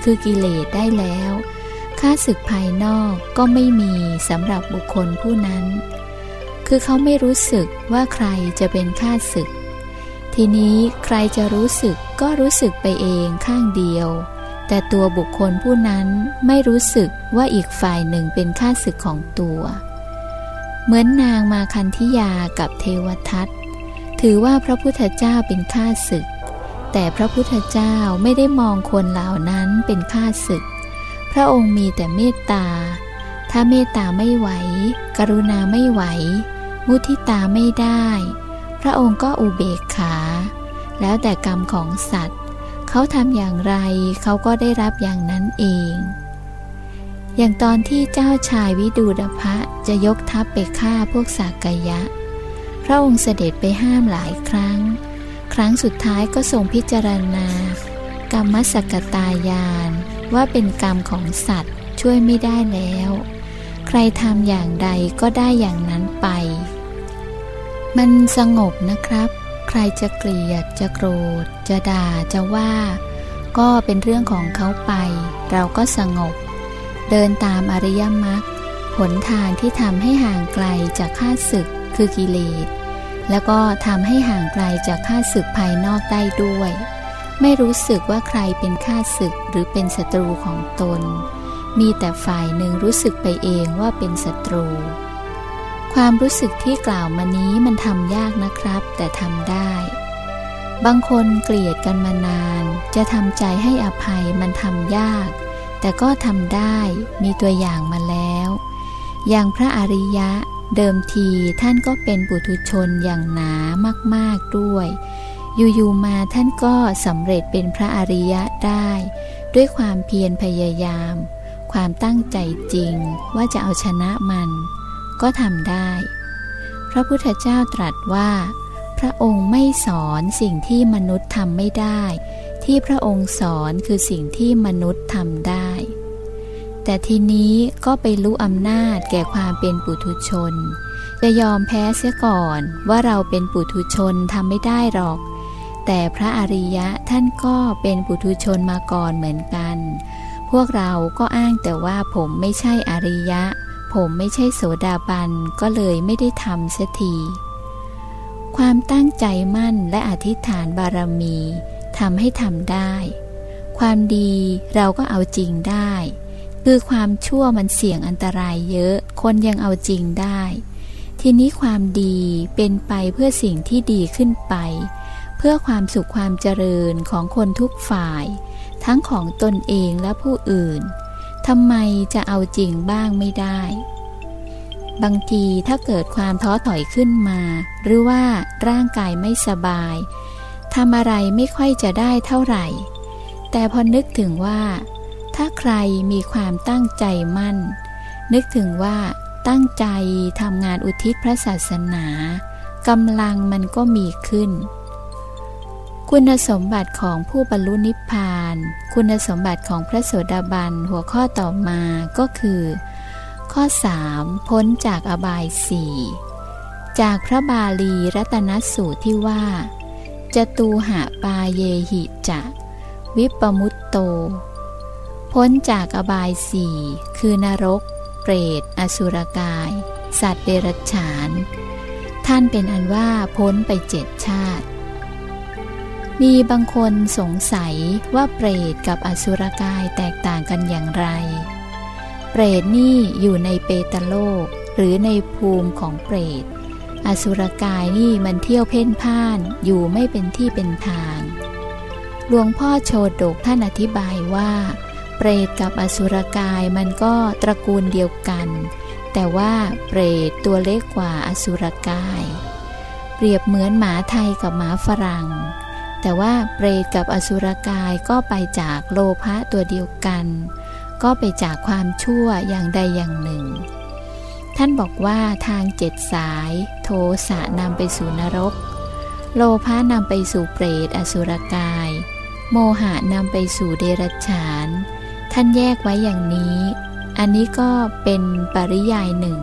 คือกิเลสได้แล้ว ข้าศึกภายนอกก็ไม่มีสำหรับบุคคลผู้นั้น คือเขาไม่รู้สึกว่าใครจะเป็นข้าศึก ทีนี้ใครจะรู้สึกก็รู้สึกไปเองข้างเดียว แต่ตัวบุคคลผู้นั้นไม่รู้สึกว่าอีกฝ่ายหนึ่งเป็นข้าศึกของตัว เหมือนนางมาคันธิยากับเทวทัตถือว่าพระพุทธเจ้าเป็นข้าศึก แต่พระพุทธเจ้าไม่ได้มองคนเหล่านั้นเป็นข้าศึก พระองค์มีแต่เมตตา ถ้าเมตตาไม่ไหว กรุณาไม่ไหว มุทิตาไม่ได้ พระองค์ก็อุเบกขา แล้วแต่กรรมของสัตว์ เขาทำอย่างไรเขาก็ได้รับอย่างนั้นเอง อย่างตอนที่เจ้าชายวิดูดพะจะยกทัพไปฆ่าพวกสากยะ พระองค์เสด็จไปห้ามหลายครั้ง ครั้งสุดท้ายก็ทรงพิจารณากรรมสกตายาน ว่าเป็นกรรมของสัตว์ช่วยไม่ได้แล้ว ใครทำอย่างใดก็ได้อย่างนั้นไป มันสงบนะครับ ใครจะเกลียดจะโกรธ จะด่าจะว่า ก็เป็นเรื่องของเขาไป เราก็สงบ เดินตามอริยมรรคผลทางที่ทำให้ห่างไกลจากข้าศึกคือกิเลสแล้วก็ทำให้ห่างไกลจากข้าศึกภายนอกได้ด้วย ไม่รู้สึกว่าใครเป็นข้าศึกหรือเป็นศัตรูของตน มีแต่ฝ่ายหนึ่งรู้สึกไปเองว่าเป็นศัตรู ความรู้สึกที่กล่าวมานี้มันทำยากนะครับ แต่ทำได้ บางคนเกลียดกันมานาน จะทำใจให้อภัยมันทำยาก แต่ก็ทำได้มีตัวอย่างมาแล้ว อย่างพระอริยะเดิมทีท่านก็เป็นปุถุชนอย่างหนามาก ๆด้วย อยู่ๆมาท่านก็สำเร็จเป็นพระอริยะได้ ด้วยความเพียรพยายาม ความตั้งใจจริงว่าจะเอาชนะมัน ก็ทำได้ พระพุทธเจ้าตรัสว่า พระองค์ไม่สอนสิ่งที่มนุษย์ทำไม่ได้ ที่พระองค์สอนคือสิ่งที่มนุษย์ทำได้ แต่ทีนี้ก็ไปรู้อำนาจแก่ความเป็นปุถุชนจะยอมแพ้เสียก่อนว่าเราเป็นปุถุชนทำไม่ได้หรอก แต่พระอริยะท่านก็เป็นปุถุชนมาก่อนเหมือนกัน พวกเราก็อ้างแต่ว่าผมไม่ใช่อริยะ ผมไม่ใช่โสดาบันก็เลยไม่ได้ทำเสียที ความตั้งใจมั่นและอธิษฐานบารมีทำให้ทำได้ ความดีเราก็เอาจริงได้ คือความชั่วมันเสี่ยงอันตรายเยอะ คนยังเอาจริงได้ ทีนี้ความดีเป็นไปเพื่อสิ่งที่ดีขึ้นไป พื่อความสุขความเจริญของคนทุกฝ่าย ทั้งของตนเองและผู้อื่นทำไมจะเอาจริงบ้างไม่ได้ บางทีถ้าเกิดความท้อถอยขึ้นมา หรือว่าร่างกายไม่สบายทำอะไรไม่ค่อยจะได้เท่าไหร่ แต่พอนึกถึงว่า ถ้าใครมีความตั้งใจมั่น นึกถึงว่าตั้งใจทำงานอุทิศพระศาสนากำลังมันก็มีขึ้น คุณสมบัติของผู้บรรลุนิพพาน คุณสมบัติของพระโสดาบันหัวข้อต่อมาก็คือ ข้อ 3 พ้นจากอบายสี่จากพระบาลีรัตนสูตรที่ว่า จตูหะปาเยหิจะ วิปมุตโต พ้นจากอบายสี่คือนรก เปรต อสุรกาย สัตว์เดรัจฉาน ท่านเป็นอันว่าพ้นไปเจ็ดชาติ มีบางคนสงสัยว่าเปรตกับอสุรกายแตกต่างกันอย่างไร เปรตนี่อยู่ในเปตโลก หรือในภูมิของเปรต อสุรกายนี่มันเที่ยวเพ่นพ่านอยู่ไม่เป็นที่เป็นทาง หลวงพ่อโชดกท่านอธิบายว่า เปรตกับอสุรกายมันก็ตระกูลเดียวกัน แต่ว่าเปรตตัวเล็กกว่าอสุรกาย เปรียบเหมือนหมาไทยกับหมาฝรั่ง แต่ว่าเปรตกับอสุรกายก็ไปจากโลภะตัวเดียวกัน ก็ไปจากความชั่วอย่างใดอย่างหนึ่ง ท่านบอกว่าทางเจ็ดสาย โทสะนำไปสู่นรก โลภะนำไปสู่เปรตอสุรกาย โมหะนำไปสู่เดรัจฉาน ท่านแยกไว้อย่างนี้ อันนี้ก็เป็นปริยายหนึ่ง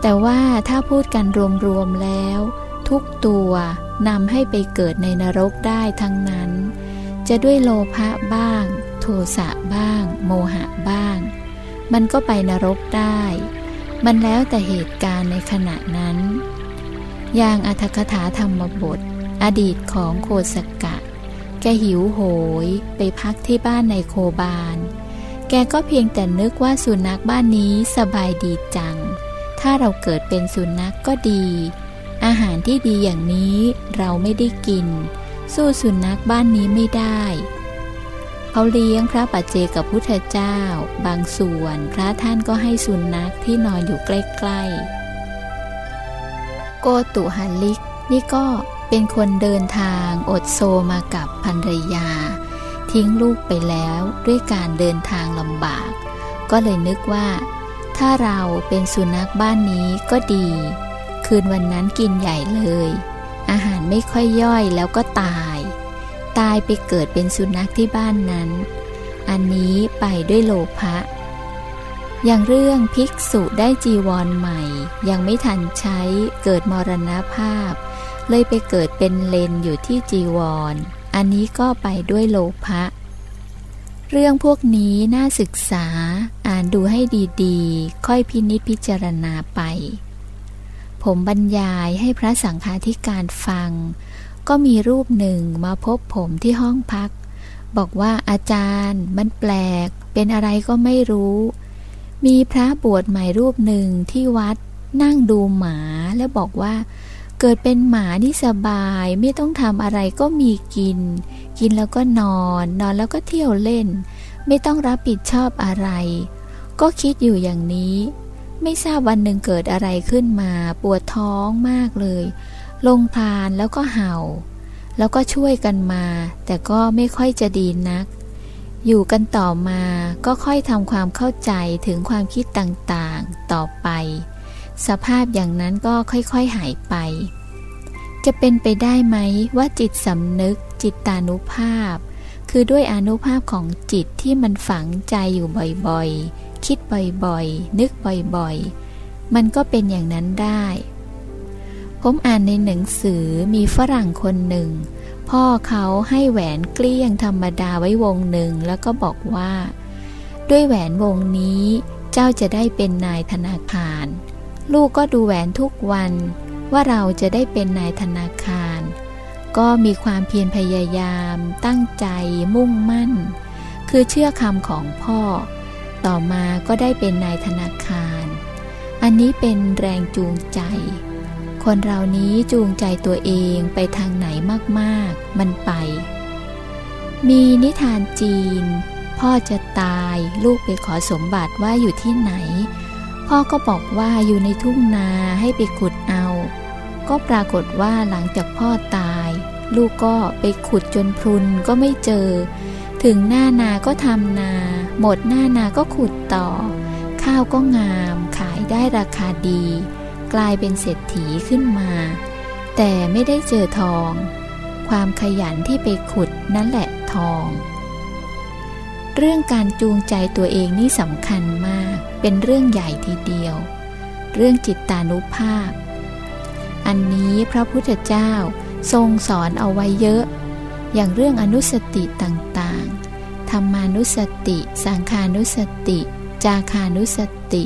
แต่ว่าถ้าพูดกันรวมๆแล้ว ทุกตัวนำให้ไปเกิดในนรกได้ทั้งนั้น จะด้วยโลภะบ้าง โทสะบ้าง โมหะบ้าง มันก็ไปนรกได้ มันแล้วแต่เหตุการณ์ในขณะนั้น อย่างอัธกถาธรรมบท อดีตของโคสกะ แกหิวโหยไปพักที่บ้านในโคบาน แกก็เพียงแต่นึกว่าสุนัขบ้านนี้สบายดีจัง ถ้าเราเกิดเป็นสุนัขกก็ดี อาหารที่ดีอย่างนี้เราไม่ได้กิน สู้สุนัขบ้านนี้ไม่ได้ เขาเลี้ยงพระปัจเจกับพุทธเจ้า บางส่วนพระท่านก็ให้สุนัขที่นอนอยู่ใกล้ๆ โกตุหันลิกนี่ก็เป็นคนเดินทางอดโซมากับภรรยา ทิ้งลูกไปแล้วด้วยการเดินทางลำบาก ก็เลยนึกว่า ถ้าเราเป็นสุนัขบ้านนี้ก็ดี คืนวันนั้นกินใหญ่เลย อาหารไม่ค่อยย่อยแล้วก็ตาย ตายไปเกิดเป็นสุนัขที่บ้านนั้น อันนี้ไปด้วยโลภะอย่างเรื่องภิกษุได้จีวรใหม่ ยังไม่ทันใช้เกิดมรณภาพ เลยไปเกิดเป็นเลนอยู่ที่จีวรอันนี้ก็ไปด้วยโลภะเรื่องพวกนี้น่าศึกษาอ่านดูให้ดีๆ ค่อยพินิจพิจารณาไป ผมบรรยายให้พระสังฆาธิการฟัง ก็มีรูปหนึ่งมาพบผมที่ห้องพัก บอกว่าอาจารย์มันแปลก เป็นอะไรก็ไม่รู้ มีพระบวชใหม่รูปหนึ่งที่วัดนั่งดูหมาแล้วบอกว่า เกิดเป็นหมาที่สบายไม่ต้องทำอะไรก็มีกิน กินแล้วก็นอน นอนแล้วก็เที่ยวเล่น ไม่ต้องรับผิดชอบอะไร ก็คิดอยู่อย่างนี้ ไม่ทราบวันหนึ่งเกิดอะไรขึ้นมาปวดท้องมากเลย ลงพานแล้วก็เห่า แล้วก็ช่วยกันมา แต่ก็ไม่ค่อยจะดีนัก อยู่กันต่อมาก็ค่อยทำความเข้าใจถึงความคิดต่างๆต่อไป สภาพอย่างนั้นก็ค่อยๆหายไป จะเป็นไปได้ไหมว่าจิตสำนึก จิตตานุภาพ คือด้วยอนุภาพของจิตที่มันฝังใจอยู่บ่อยๆ คิดบ่อยๆ นึกบ่อยๆ มันก็เป็นอย่างนั้นได้ ผมอ่านในหนังสือมีฝรั่งคนหนึ่ง พ่อเขาให้แหวนเกลี้ยงธรรมดาไว้วงหนึ่งแล้วก็บอกว่า ด้วยแหวนวงนี้เจ้าจะได้เป็นนายธนาคาร ลูกก็ดูแหวนทุกวันว่าเราจะได้เป็นนายธนาคาร ก็มีความเพียรพยายาม ตั้งใจมุ่งมั่น คือเชื่อคำของพ่อ ต่อมาก็ได้เป็นนายธนาคาร อันนี้เป็นแรงจูงใจ คนเรานี้จูงใจตัวเองไปทางไหนมากๆ มันไป มีนิทานจีน พ่อจะตายลูกไปขอสมบัติว่าอยู่ที่ไหน พ่อก็บอกว่าอยู่ในทุ่งนาให้ไปขุดเอา ก็ปรากฏว่าหลังจากพ่อตาย ลูกก็ไปขุดจนพรุนก็ไม่เจอ ถึงหน้านาก็ทำนา หมดหน้านาก็ขุดต่อ ข้าวก็งามขายได้ราคาดี กลายเป็นเศรษฐีขึ้นมา แต่ไม่ได้เจอทอง ความขยันที่ไปขุดนั่นแหละทอง เรื่องการจูงใจตัวเองนี่สำคัญมาก เป็นเรื่องใหญ่ทีเดียว เรื่องจิตตานุภาพ อันนี้พระพุทธเจ้าทรงสอนเอาไว้เยอะ อย่างเรื่องอนุสติต่างๆ รรมานุสติ สังขานุสติ จาคานุสติ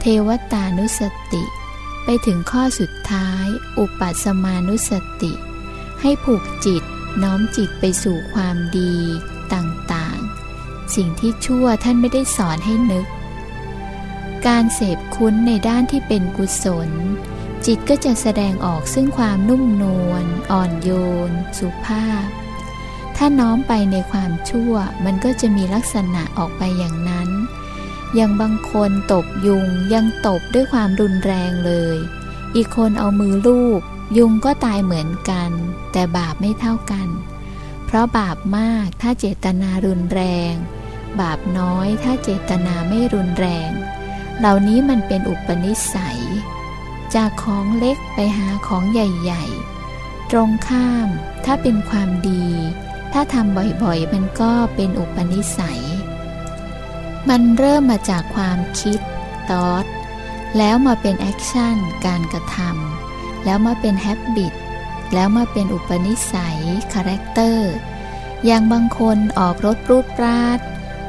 เทวตานุสติ ไปถึงข้อสุดท้าย อุปัสมานุสติ ให้ผูกจิตน้อมจิตไปสู่ความดีต่างๆ สิ่งที่ชั่วท่านไม่ได้สอนให้นึก การเสพคุ้นในด้านที่เป็นกุศล จิตก็จะแสดงออกซึ่งความนุ่มนวลอ่อนโยน สุภาพ ถ้าน้อมไปในความชั่ว มันก็จะมีลักษณะออกไปอย่างนั้น อย่างบางคนตบยุงยังตบด้วยความรุนแรงเลย อีกคนเอามือลูบยุงก็ตายเหมือนกัน แต่บาปไม่เท่ากัน เพราะบาปมากถ้าเจตนารุนแรง บาปน้อยถ้าเจตนาไม่รุนแรง เหล่านี้มันเป็นอุปนิสัย จากของเล็กไปหาของใหญ่ ๆ ตรงข้ามถ้าเป็นความดี ถ้าทำบ่อยๆ มันก็เป็นอุปนิสัย มันเริ่มมาจากความคิดตอดแล้วมาเป็น action การกระทำแล้วมาเป็น habit แล้วมาเป็นอุปนิสัย character อย่างบางคนออกรถปรูปราด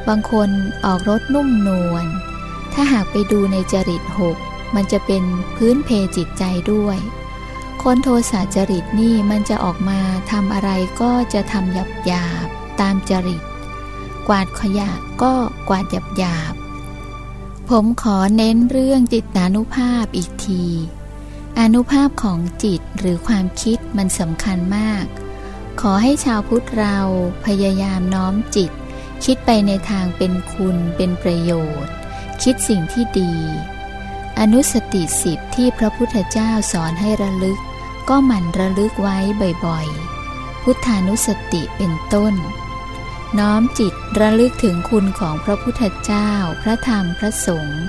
บางคนออกรถนุ่มนวลถ้าหากไปดูในจริตหกมันจะเป็นพื้นเพจิตใจด้วย คนโทสะจริตนี่มันจะออกมาทำอะไรก็จะทำหยับหยาบตามจริต กวาดขยะก็กวาดหยับหยาบผมขอเน้นเรื่องจิตานุภาพอีกที อนุภาพของจิตหรือความคิดมันสำคัญมาก ขอให้ชาวพุทธเราพยายามน้อมจิต คิดไปในทางเป็นคุณเป็นประโยชน์ คิดสิ่งที่ดี อนุสติสิบที่พระพุทธเจ้าสอนให้ระลึก ก็หมั่นระลึกไว้บ่อยๆ พุทธานุสติเป็นต้น น้อมจิตระลึกถึงคุณของพระพุทธเจ้า พระธรรมพระสงฆ์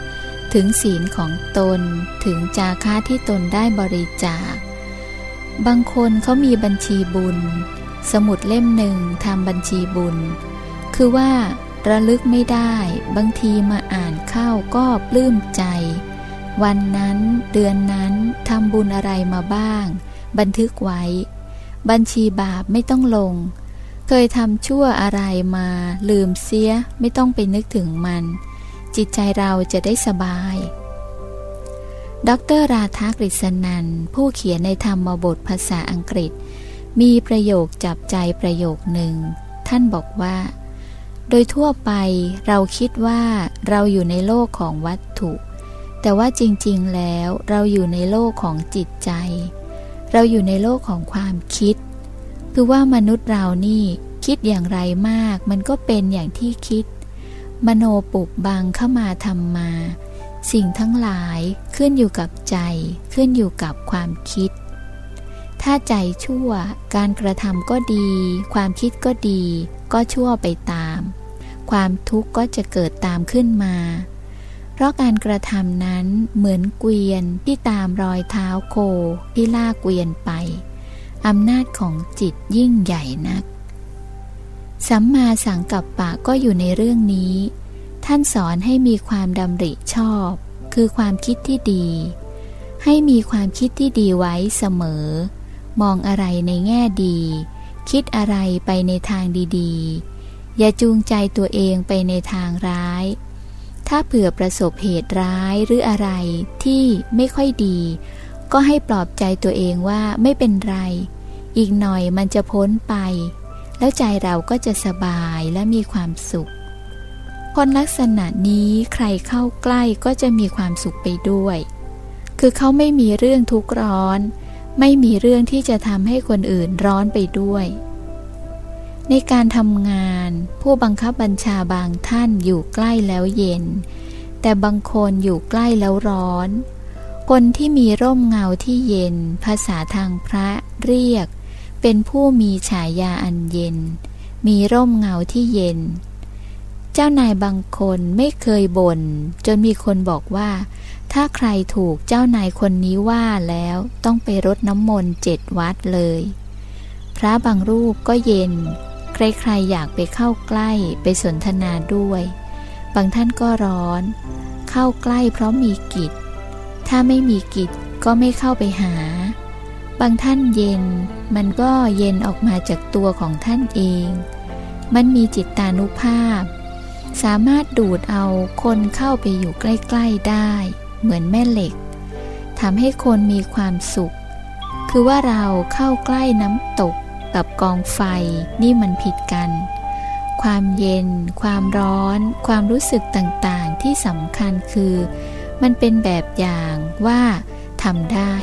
ถึงศีลของตนถึงจาค่าที่ตนได้บริจาค บางคนเขามีบัญชีบุญ สมุดเล่มหนึ่งทำบัญชีบุญ คือว่าระลึกไม่ได้ บางทีมาอ่านเข้าก็ปลื้มใจ วันนั้นเดือนนั้นทำบุญอะไรมาบ้าง บันทึกไว้ บัญชีบาปไม่ต้องลง เคยทำชั่วอะไรมา ลืมเสียไม่ต้องไปนึกถึงมัน จิตใจเราจะได้สบาย ดรราธากฤษนัน ผู้เขียนในธรรมบทภาษาอังกฤษ มีประโยคจับใจประโยคหนึ่ง ท่านบอกว่า โดยทั่วไปเราคิดว่าเราอยู่ในโลกของวัตถุ แต่ว่าจริงๆแล้วเราอยู่ในโลกของจิตใจ เราอยู่ในโลกของความคิด คือว่ามนุษย์เรานี่คิดอย่างไรมาก มันก็เป็นอย่างที่คิด มโนปุบบังเข้ามาทำมา สิ่งทั้งหลายขึ้นอยู่กับใจ ขึ้นอยู่กับความคิด ถ้าใจชั่วการกระทำก็ดี ความคิดก็ดี ก็ชั่วไปตาม ความทุกข์ก็จะเกิดตามขึ้นมา เพราะการกระทำนั้นเหมือนเกวียนที่ตามรอยเท้าโคที่ล่าเกวียนไปอำนาจของจิตยิ่งใหญ่นัก สัมมาสังกัปปะก็อยู่ในเรื่องนี้ ท่านสอนให้มีความดำริชอบ คือความคิดที่ดี ให้มีความคิดที่ดีไว้เสมอ มองอะไรในแง่ดี คิดอะไรไปในทางดีๆ อย่าจูงใจตัวเองไปในทางร้าย ถ้าเผื่อประสบเหตุร้ายหรืออะไรที่ไม่ค่อยดี ก็ให้ปลอบใจตัวเองว่าไม่เป็นไร อีกหน่อยมันจะพ้นไป แล้วใจเราก็จะสบายและมีความสุข คนลักษณะนี้ใครเข้าใกล้ก็จะมีความสุขไปด้วย คือเขาไม่มีเรื่องทุกข์ร้อน ไม่มีเรื่องที่จะทำให้คนอื่นร้อนไปด้วย ในการทำงานผู้บังคับบัญชาบางท่านอยู่ใกล้แล้วเย็น แต่บางคนอยู่ใกล้แล้วร้อน คนที่มีร่มเงาที่เย็น ภาษาทางพระเรียก เป็นผู้มีฉายาอันเย็น มีร่มเงาที่เย็น เจ้านายบางคนไม่เคยบน่นจนมีคนบอกว่า ถ้าใครถูกเจ้านายคนนี้ว่าแล้วต้องไปรดน้ำมนต์เจ็ดวัดเลย พระบางรูปก็เย็น ใครๆอยากไปเข้าใกล้ไปสนทนาด้วย บางท่านก็ร้อน เข้าใกล้เพราะมีกิจ ถ้าไม่มีกิจก็ไม่เข้าไปหา บางท่านเย็น มันก็เย็นออกมาจากตัวของท่านเอง มันมีจิตตานุภาพ สามารถดูดเอาคนเข้าไปอยู่ใกล้ ๆได้ เหมือนแม่เหล็กทำให้คนมีความสุข คือว่าเราเข้าใกล้น้ำตก กับกองไฟนี่มันผิดกัน ความเย็น ความร้อน ความรู้สึกต่างๆ ที่สำคัญคือ มันเป็นแบบอย่างว่าทำได้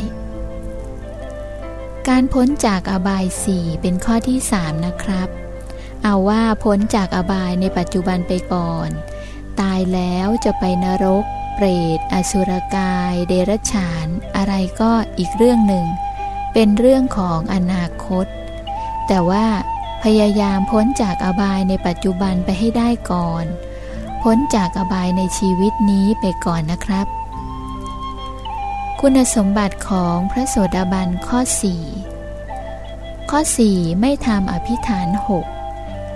การพ้นจากอบายสี่เป็นข้อที่สามนะครับ เอาว่าพ้นจากอบายในปัจจุบันไปก่อน ตายแล้วจะไปนรก เปรต อสุรกาย เดรัจฉาน อะไรก็อีกเรื่องหนึ่ง เป็นเรื่องของอนาคต แต่ว่าพยายามพ้นจากอบายในปัจจุบันไปให้ได้ก่อน พ้นจากอบายในชีวิตนี้ไปก่อนนะครับ คุณสมบัติของพระโสดาบันข้อ 4 ข้อ 4 ไม่ทำอภิฐานหก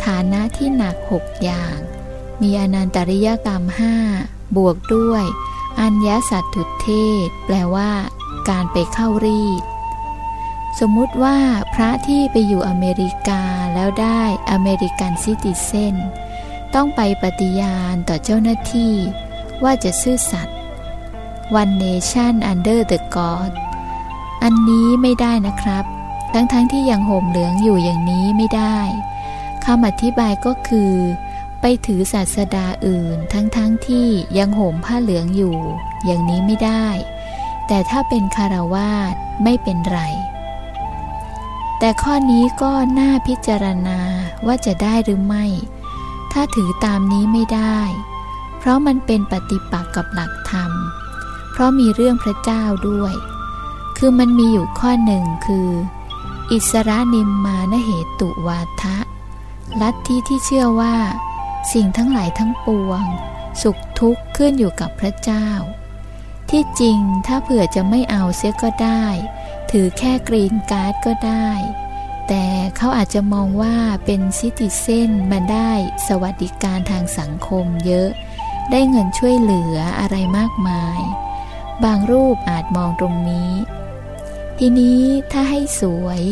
ฐานะที่หนักหกอย่าง มีอนันตริยกรรมห้าบวกด้วย อัญญสัตถุเทศ แปลว่า การไปเข้ารีด สมมุติว่าพระที่ไปอยู่อเมริกาแล้วได้อเมริกันซิติเซนต้องไปปฏิญาณต่อเจ้าหน้าที่ ว่าจะซื่อสัตย์ One Nation Under the God อันนี้ไม่ได้นะครับ ทั้งๆทที่ยังห่มเหลืองอยู่อย่างนี้ไม่ได้คำอธิบายก็คือ ไปถือศาสดาอื่น ทั้งๆทที่ยังห่มผ้าเหลืองอยู่ อย่างนี้ไม่ได้ แต่ถ้าเป็นคารวาสไม่เป็นไร แต่ข้อนี้ก็น่าพิจารณาว่าจะได้หรือไม่ ถ้าถือตามนี้ไม่ได้ เพราะมันเป็นปฏิปักษ์กับหลักธรรม เพราะมีเรื่องพระเจ้าด้วย คือมันมีอยู่ข้อหนึ่งคือ อิสระนิมมานเหตุวาทะ ลัทธิที่เชื่อว่า สิ่งทั้งหลายทั้งปวง สุขทุกข์ขึ้นอยู่กับพระเจ้า ที่จริงถ้าเผื่อจะไม่เอาเสียก็ได้ ถือแค่กรีนการ์ดก็ได้ แต่เขาอาจจะมองว่าเป็นซิติเซนมันได้สวัสดิการทางสังคมเยอะ ได้เงินช่วยเหลืออะไรมากมาย บางรูปอาจมองตรงนี้ ทีนี้ถ้าให้สวย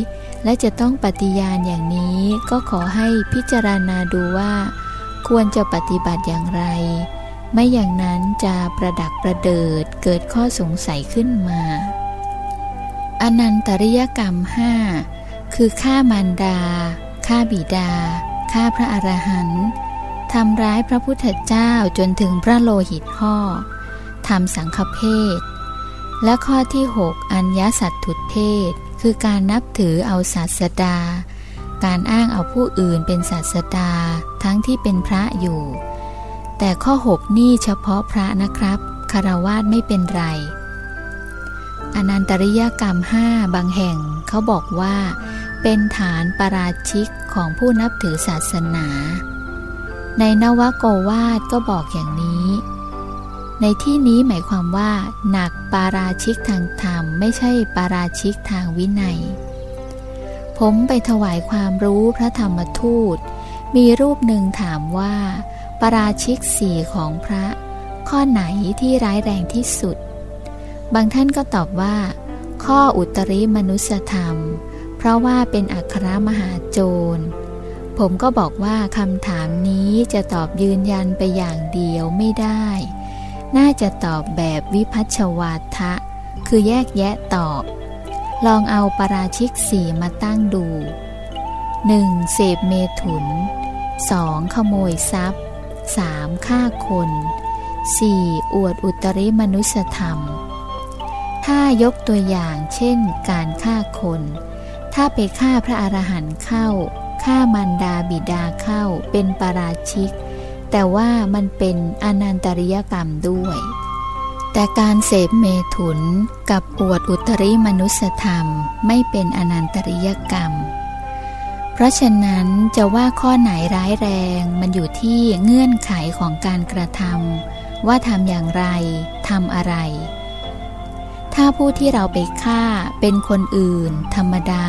และจะต้องปฏิญาณอย่างนี้ก็ขอให้พิจารณาดูว่า ควรจะปฏิบัติอย่างไร ไม่อย่างนั้นจะประดักประเดิดเกิดข้อสงสัยขึ้นมา อนันตริยกรรมห้าคือฆ่ามารดาฆ่าบิดาฆ่าพระอรหันต์ทำร้ายพระพุทธเจ้าจนถึงพระโลหิตห่อทำสังฆเพศ และข้อที่ 6 อัญญสัตถุเทศคือการนับถือเอาศาสดา การอ้างเอาผู้อื่นเป็นศาสดา ทั้งที่เป็นพระอยู่ แต่ข้อ 6 นี่เฉพาะพระนะครับคารวาสไม่เป็นไร อนันตริยกรรมห้าบางแห่งเขาบอกว่า เป็นฐานปราชิกของผู้นับถือศาสนา ในนวโกวาทก็บอกอย่างนี้ ในที่นี้หมายความว่า หนักปาราชิกทางธรรม ไม่ใช่ปาราชิกทางวินัย ผมไปถวายความรู้พระธรรมทูต มีรูปหนึ่งถามว่าปาราชิกสี่ของพระ ข้อไหนที่ร้ายแรงที่สุด บางท่านก็ตอบว่า ข้ออุตริมนุสธรรม เพราะว่าเป็นอัครมหาโจร ผมก็บอกว่าคำถามนี้จะตอบยืนยันไปอย่างเดียวไม่ได้ น่าจะตอบแบบวิพัชวาทะ คือแยกแยะตอบ ลองเอาปราชิกสี่มาตั้งดู 1. เสพเมถุน 2. ขโมยทรัพย์ 3. ฆ่าคน 4. อวดอุตริมนุสธรรม ถ้ายกตัวอย่างเช่น การฆ่าคน ถ้าไปฆ่าพระอรหันต์เข้าฆ่ามารดาบิดาเข้าเป็นปาราชิก แต่ว่ามันเป็นอนันตริยกรรมด้วย แต่การเสพเมถุนกับอวดอุตริมนุสธรรมไม่เป็นอนันตริยกรรม เพราะฉะนั้นจะว่าข้อไหนร้ายแรงมันอยู่ที่เงื่อนไขของการกระทำว่าทำอย่างไรทำอะไร ถ้าผู้ที่เราไปฆ่าเป็นคนอื่น ธรรมดา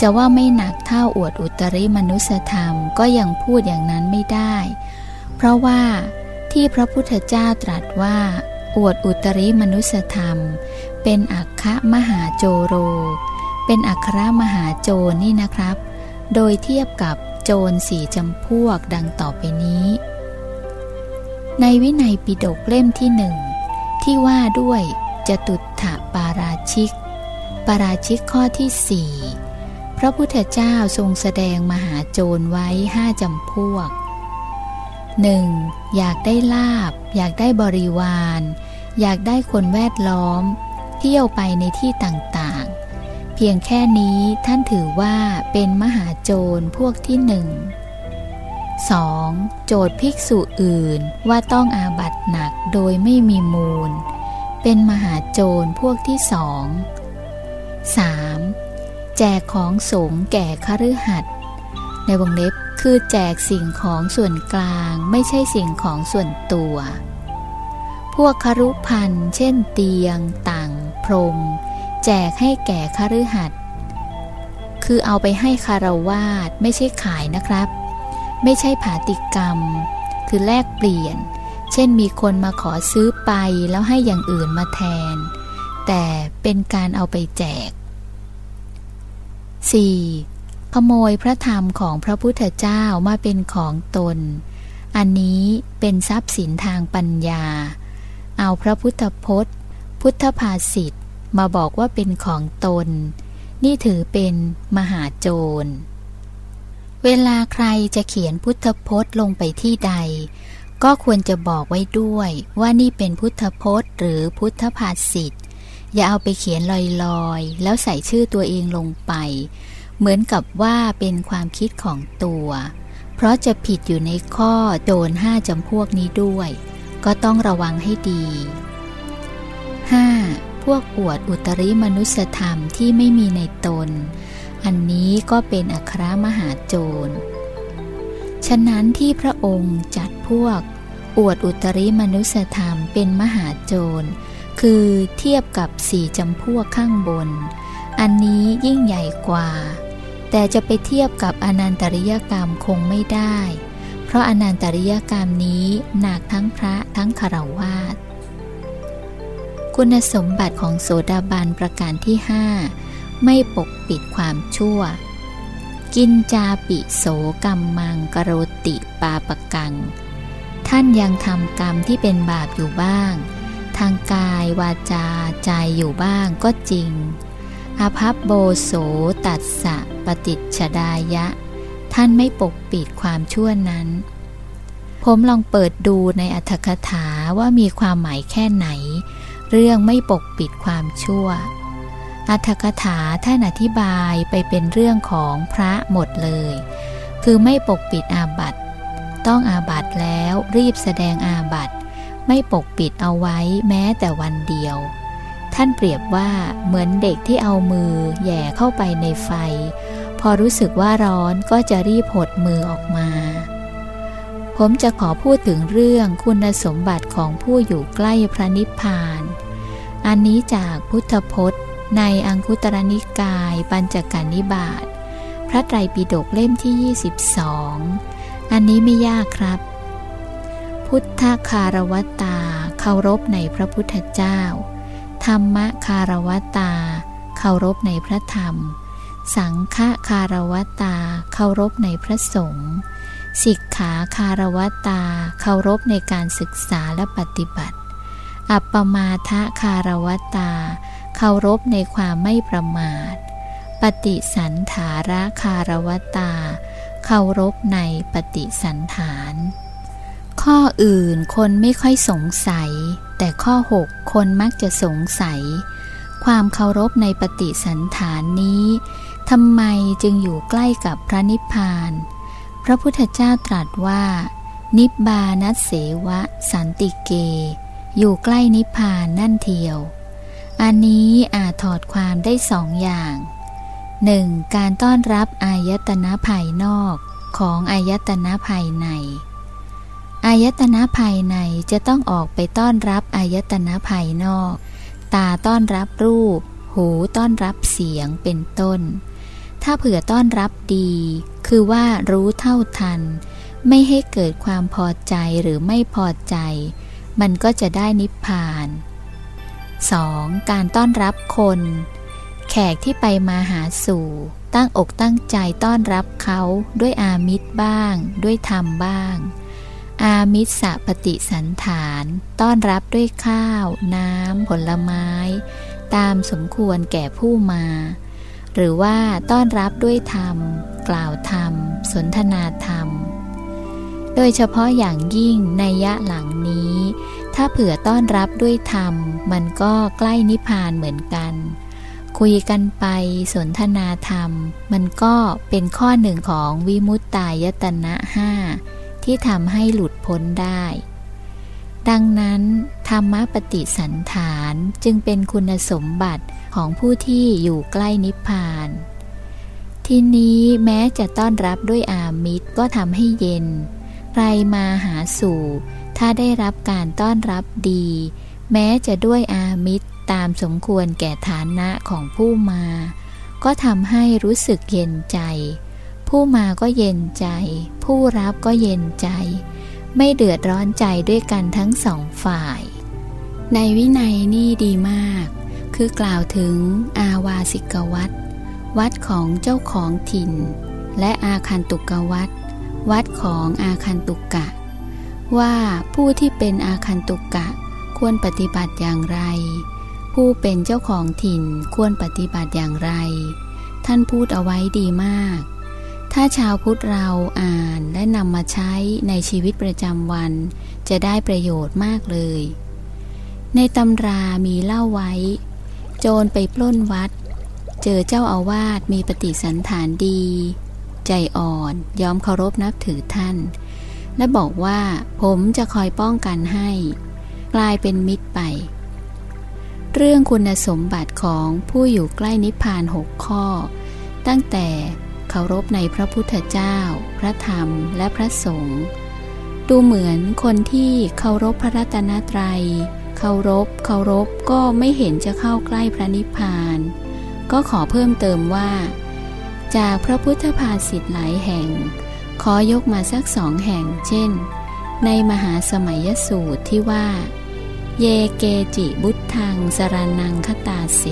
จะว่าไม่หนักเท่าอวดอุตริมนุสธรรมก็ยังพูดอย่างนั้นไม่ได้ เพราะว่าที่พระพุทธเจ้าตรัสว่า อวดอุตริมนุสธรรม เป็นอัคคะมหาโจโร เป็นอัครมหาโจรนี่นะครับ โดยเทียบกับโจรสี่จำพวกดังต่อไปนี้ ในวินัยปิฎกเล่มที่หนึ่งที่ว่าด้วย จตุถะปาราชิก ปาราชิกข้อที่สี่พระพุทธเจ้าทรงแสดงมหาโจรไว้ห้าจำพวกหนึ่งอยากได้ลาบ อยากได้บริวาร อยากได้คนแวดล้อม เที่ยวไปในที่ต่างๆ เพียงแค่นี้ท่านถือว่าเป็นมหาโจรพวกที่หนึ่ง 2. โจทย์ภิกษุอื่นว่าต้องอาบัตหนักโดยไม่มีมูล เป็นมหาโจรพวกที่สอง 3. แจกของสงฆ์แก่คฤหัสถ์ในวงเล็บคือแจกสิ่งของส่วนกลางไม่ใช่สิ่งของส่วนตัว พวกครุพันเช่นเตียง ต่างพรม แจกให้แก่คฤหัสถ์คือเอาไปให้คารวาสไม่ใช่ขายนะครับ ไม่ใช่ผาติกรรม คือแลกเปลี่ยน เช่นมีคนมาขอซื้อไปแล้วให้อย่างอื่นมาแทน แต่เป็นการเอาไปแจก 4. ขโมยพระธรรมของพระพุทธเจ้ามาเป็นของตน อันนี้เป็นทรัพย์สินทางปัญญา เอาพระพุทธพจน์ พุทธภาษิตมาบอกว่าเป็นของตน นี่ถือเป็นมหาโจร เวลาใครจะเขียนพุทธพจน์ลงไปที่ใด ก็ควรจะบอกไว้ด้วยว่านี่เป็นพุทธพจน์ หรือพุทธภาษิตอย่าเอาไปเขียนลอยๆ แล้วใส่ชื่อตัวเองลงไป เหมือนกับว่าเป็นความคิดของตัว เพราะจะผิดอยู่ในข้อโจรห้าจำพวกนี้ด้วย ก็ต้องระวังให้ดี 5. พวกอวดอุตริมนุสธรรมที่ไม่มีในตน อันนี้ก็เป็นอัครมหาโจร ฉะนั้นที่พระองค์จัดพวก อวดอุตริมนุสธรรมเป็นมหาโจร คือเทียบกับสี่จำพวกข้างบน อันนี้ยิ่งใหญ่กว่า แต่จะไปเทียบกับอนันตริยกรรมคงไม่ได้ เพราะอนันตริยกรรมนี้หนักทั้งพระทั้งคารวาสคุณสมบัติของโสดาบันประการที่ห้าไม่ปกปิดความชั่ว กินจาปิโสกรรมมังกโรติปาปกัง ท่านยังทำกรรมที่เป็นบาปอยู่บ้าง ทางกายวาจาใจอยู่บ้างก็จริงอภัพโบโสตัสสะปฏิชดายะ ท่านไม่ปกปิดความชั่วนั้น ผมลองเปิดดูในอัธกถาว่ามีความหมายแค่ไหน เรื่องไม่ปกปิดความชั่ว อัธกถาท่านอธิบายไปเป็นเรื่องของพระหมดเลย คือไม่ปกปิดอาบัติต้องอาบัติแล้วรีบแสดงอาบัติไม่ปกปิดเอาไว้แม้แต่วันเดียว ท่านเปรียบว่าเหมือนเด็กที่เอามือแย่เข้าไปในไฟ พอรู้สึกว่าร้อนก็จะรีบหดมือออกมา ผมจะขอพูดถึงเรื่องคุณสมบัติของผู้อยู่ใกล้พระนิพพาน อันนี้จากพุทธพจน์ ในอังคุตรนิกาย ปัญจการนิบาตพระไตรปิฎกเล่มที่ 22 อันนี้ไม่ยากครับ พุทธคารวตาเคารพในพระพุทธเจ้า ธรรมคารวตาเคารพในพระธรรม สังฆคารวตาเคารพในพระสงฆ์สิกขาคารวตาเคารพในการศึกษาและปฏิบัติ อัปปมาทะคารวตา เคารพในความไม่ประมาท ปฏิสันถาระคารวตา เคารพในปฏิสันฐาน ข้ออื่นคนไม่ค่อยสงสัย แต่ข้อ 6 คนมักจะสงสัย ความเคารพในปฏิสันฐานนี้ทำไมจึงอยู่ใกล้กับพระนิพพาน พระพุทธเจ้าตรัสว่า นิบบานัสเสวะ สันติเก อยู่ใกล้นิพพานนั่นเทียว อันนี้อาจถอดความได้สองอย่าง 1. การต้อนรับอายตนะภายนอกของอายตนะภายใน อายตนะภายในจะต้องออกไปต้อนรับอายตนะภายนอก ตาต้อนรับรูป หูต้อนรับเสียงเป็นต้น ถ้าเผื่อต้อนรับดี คือว่ารู้เท่าทัน ไม่ให้เกิดความพอใจหรือไม่พอใจ มันก็จะได้นิพพาน 2. การต้อนรับคน แขกที่ไปมาหาสู่ ตั้งอกตั้งใจต้อนรับเขาด้วยอามิตรบ้าง ด้วยธรรมบ้าง อามิตรสปฏิสันฐาน ต้อนรับด้วยข้าว น้ำ ผลไม้ ตามสมควรแก่ผู้มา หรือว่าต้อนรับด้วยธรรม กล่าวธรรม สนทนาธรรม โดยเฉพาะอย่างยิ่งในยะหลังนี้ ถ้าเผื่อต้อนรับด้วยธรรม มันก็ใกล้นิพพานเหมือนกัน คุยกันไปสนทนาธรรม มันก็เป็นข้อหนึ่งของวิมุตตายตนะห้าที่ทำให้หลุดพ้นได้ ดังนั้น ธรรมปฏิสันฐานจึงเป็นคุณสมบัติของผู้ที่อยู่ใกล้นิพพาน ทีนี้แม้จะต้อนรับด้วยอามิตรก็ทำให้เย็น ใครมาหาสู่ ถ้าได้รับการต้อนรับดี แม้จะด้วยอามิตรตามสมควรแก่ฐานะของผู้มา ก็ทำให้รู้สึกเย็นใจ ผู้มาก็เย็นใจ ผู้รับก็เย็นใจ ไม่เดือดร้อนใจด้วยกันทั้งสองฝ่าย ในวินัยนี่ดีมาก คือกล่าวถึงอาวาสิกวัดวัดของเจ้าของถิ่น และอาคันตุกวัดวัดของอาคันตุกกะ ว่าผู้ที่เป็นอาคันตุกกะควรปฏิบัติอย่างไร ผู้เป็นเจ้าของถิ่นควรปฏิบัติอย่างไร ท่านพูดเอาไว้ดีมาก ถ้าชาวพุทธเราอ่านและนำมาใช้ในชีวิตประจำวัน จะได้ประโยชน์มากเลย ในตำรามีเล่าไว้ โจรไปปล้นวัด เจอเจ้าอาวาสมีปฏิสันฐานดี ใจอ่อนยอมเคารพนับถือท่าน และบอกว่าผมจะคอยป้องกันให้ กลายเป็นมิตรไป เรื่องคุณสมบัติของผู้อยู่ใกล้นิพพานหกข้อ ตั้งแต่เคารพในพระพุทธเจ้า พระธรรมและพระสงฆ์ดูเหมือนคนที่เคารพพระรัตนตรัย เคารพ เคารพก็ไม่เห็นจะเข้าใกล้พระนิพพาน ก็ขอเพิ่มเติมว่า จากพระพุทธภาษิตหลายแห่ง ขอยกมาสักสองแห่ง เช่น ในมหาสมัยสูตรที่ว่า เยเกจิบุตทังสรนังคตาเส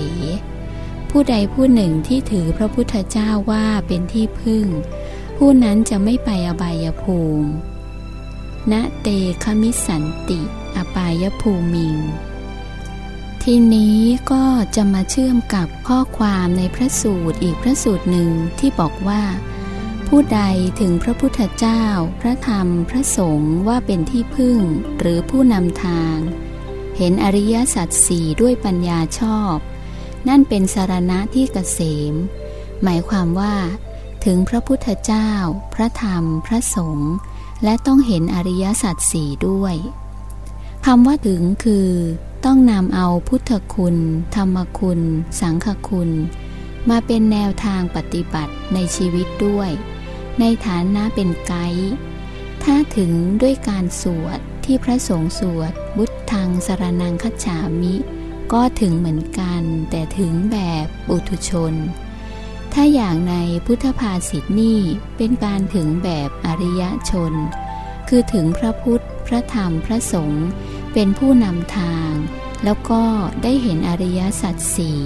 ผู้ใดผู้หนึ่งที่ถือพระพุทธเจ้าว่าเป็นที่พึ่ง ผู้นั้นจะไม่ไปอบายภูมิณเตคมิสันติอบายภูมิง ทีนี้ก็จะมาเชื่อมกับข้อความในพระสูตรอีกพระสูตรหนึ่งที่บอกว่า ผู้ใดถึงพระพุทธเจ้า พระธรรม พระสงฆ์ว่าเป็นที่พึ่งหรือผู้นำทาง เห็นอริยสัจสี่ด้วยปัญญาชอบ นั่นเป็นสารณะที่เกษม หมายความว่า ถึงพระพุทธเจ้า พระธรรม พระสงฆ์และต้องเห็นอริยสัจสี่ด้วยคำว่าถึงคือ ต้องนำเอาพุทธคุณ ธรรมคุณ สังฆคุณ มาเป็นแนวทางปฏิบัติในชีวิตด้วย ในฐานะเป็นไกด์ถ้าถึงด้วยการสวดที่พระสงฆ์สวดบุตทังสรนังคัจฉามิ ก็ถึงเหมือนกัน แต่ถึงแบบบุตุชน ถ้าอย่างในพุทธภาษิตนี่เป็นการถึงแบบอริยชน คือถึงพระพุทธ พระธรรมพระสงฆ์เป็นผู้นำทาง แล้วก็ได้เห็นอริยสัจสี่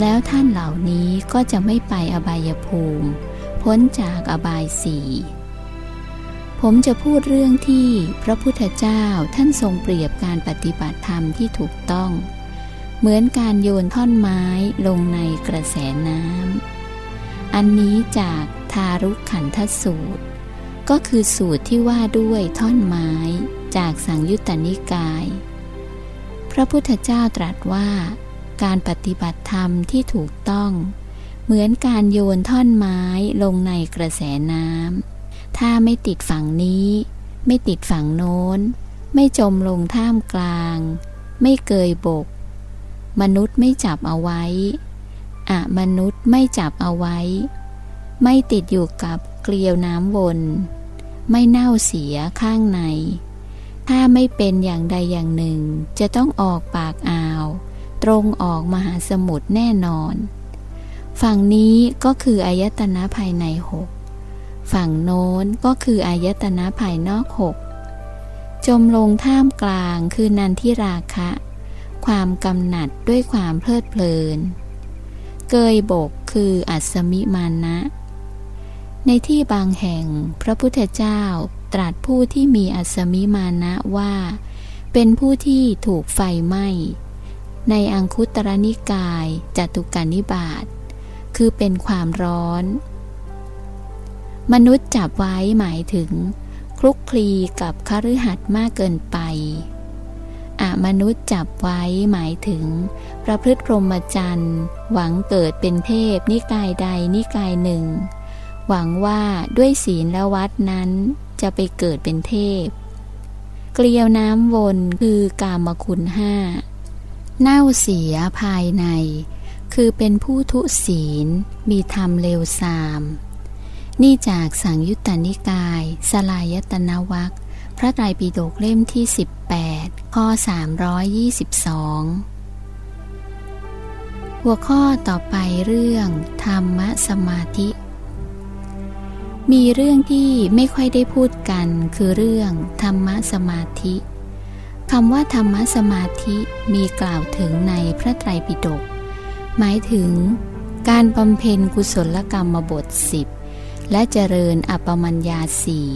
แล้วท่านเหล่านี้ก็จะไม่ไปอบายภูมิ พ้นจากอบายสี่ผมจะพูดเรื่องที่พระพุทธเจ้าท่านทรงเปรียบการปฏิบัติธรรมที่ถูกต้อง เหมือนการโยนท่อนไม้ลงในกระแสน้ำอันนี้จากทารุกขันทสูตร ก็คือสูตรที่ว่าด้วยท่อนไม้จากสังยุตตนิกาย พระพุทธเจ้าตรัสว่า การปฏิบัติธรรมที่ถูกต้อง เหมือนการโยนท่อนไม้ลงในกระแสน้ำ ถ้าไม่ติดฝั่งนี้ ไม่ติดฝั่งโน้น ไม่จมลงท่ามกลาง ไม่เกยบก มนุษย์ไม่จับเอาไว้อะมนุษย์ไม่จับเอาไว้ ไม่ติดอยู่กับเกลียวน้ำวน ไม่เน่าเสียข้างใน ถ้าไม่เป็นอย่างใดอย่างหนึ่ง จะต้องออกปากอ่าว ตรงออกมหาสมุทรแน่นอน ฝั่งนี้ก็คืออายตนะภายในหกฝั่งโน้นก็คืออายตนะภายนอกหกจมลงท่ามกลางคือนันทิราคะ ความกำหนัดด้วยความเพลิดเพลิน เกยบกคืออัศมิมานะ ในที่บางแห่งพระพุทธเจ้าตรัสผู้ที่มีอัศมิมานะว่า เป็นผู้ที่ถูกไฟไหม้ ในอังคุตรนิกายจตุการนิบาต คือเป็นความร้อน มนุษย์จับไว้หมายถึง คลุกคลีกับคฤหัสถ์มากเกินไปอะมนุษย์จับไว้หมายถึง ประพฤติพรหมจรรย์ หวังเกิดเป็นเทพนิกายใดนิกายหนึ่ง หวังว่าด้วยศีลและวัดนั้น จะไปเกิดเป็นเทพ เกลียวน้ำวนคือกามคุณห้าเน่าเสียภายใน คือเป็นผู้ทุศีล มีธรรมเลวทราม นี่จากสังยุตตนิกาย สลายตนวัคพระไตรปิฎกเล่มที่ 18 ข้อ 322 หัวข้อต่อไปเรื่อง ธรรมสมาธิ มีเรื่องที่ไม่ค่อยได้พูดกันคือเรื่อง ธรรมสมาธิคำว่าธรรมสมาธิมีกล่าวถึงในพระไตรปิฎก หมายถึง การบำเพ็ญกุศลกรรมบทสิบและเจริญอัปมัญญาสี่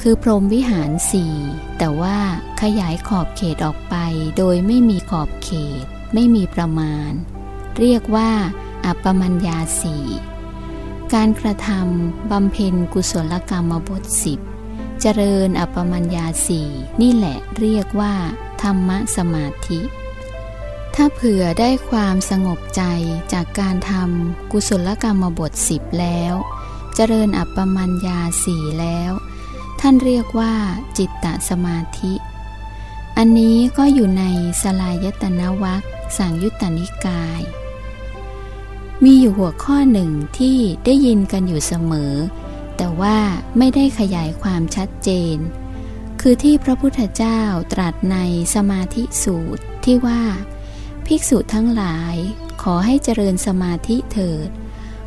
คือพรหมวิหารสี่แต่ว่าขยายขอบเขตออกไป โดยไม่มีขอบเขต ไม่มีประมาณ เรียกว่าอัปมัญญาสี่การกระทำบำเพ็ญกุศลกรรมบทสิบเจริญอัปมัญญาสี่นี่แหละเรียกว่า ธรรมสมาธิ ถ้าเผื่อได้ความสงบใจจากการทำกุศลกรรมบทสิบแล้ว เจริญอัปปมัญญาสี่แล้ว ท่านเรียกว่าจิตตสมาธิ อันนี้ก็อยู่ในสลายตนะวัคสังยุตตนิกาย มีอยู่หัวข้อหนึ่งที่ได้ยินกันอยู่เสมอ แต่ว่าไม่ได้ขยายความชัดเจน คือที่พระพุทธเจ้าตรัสในสมาธิสูตรที่ว่า ภิกษุทั้งหลายขอให้เจริญสมาธิเถิด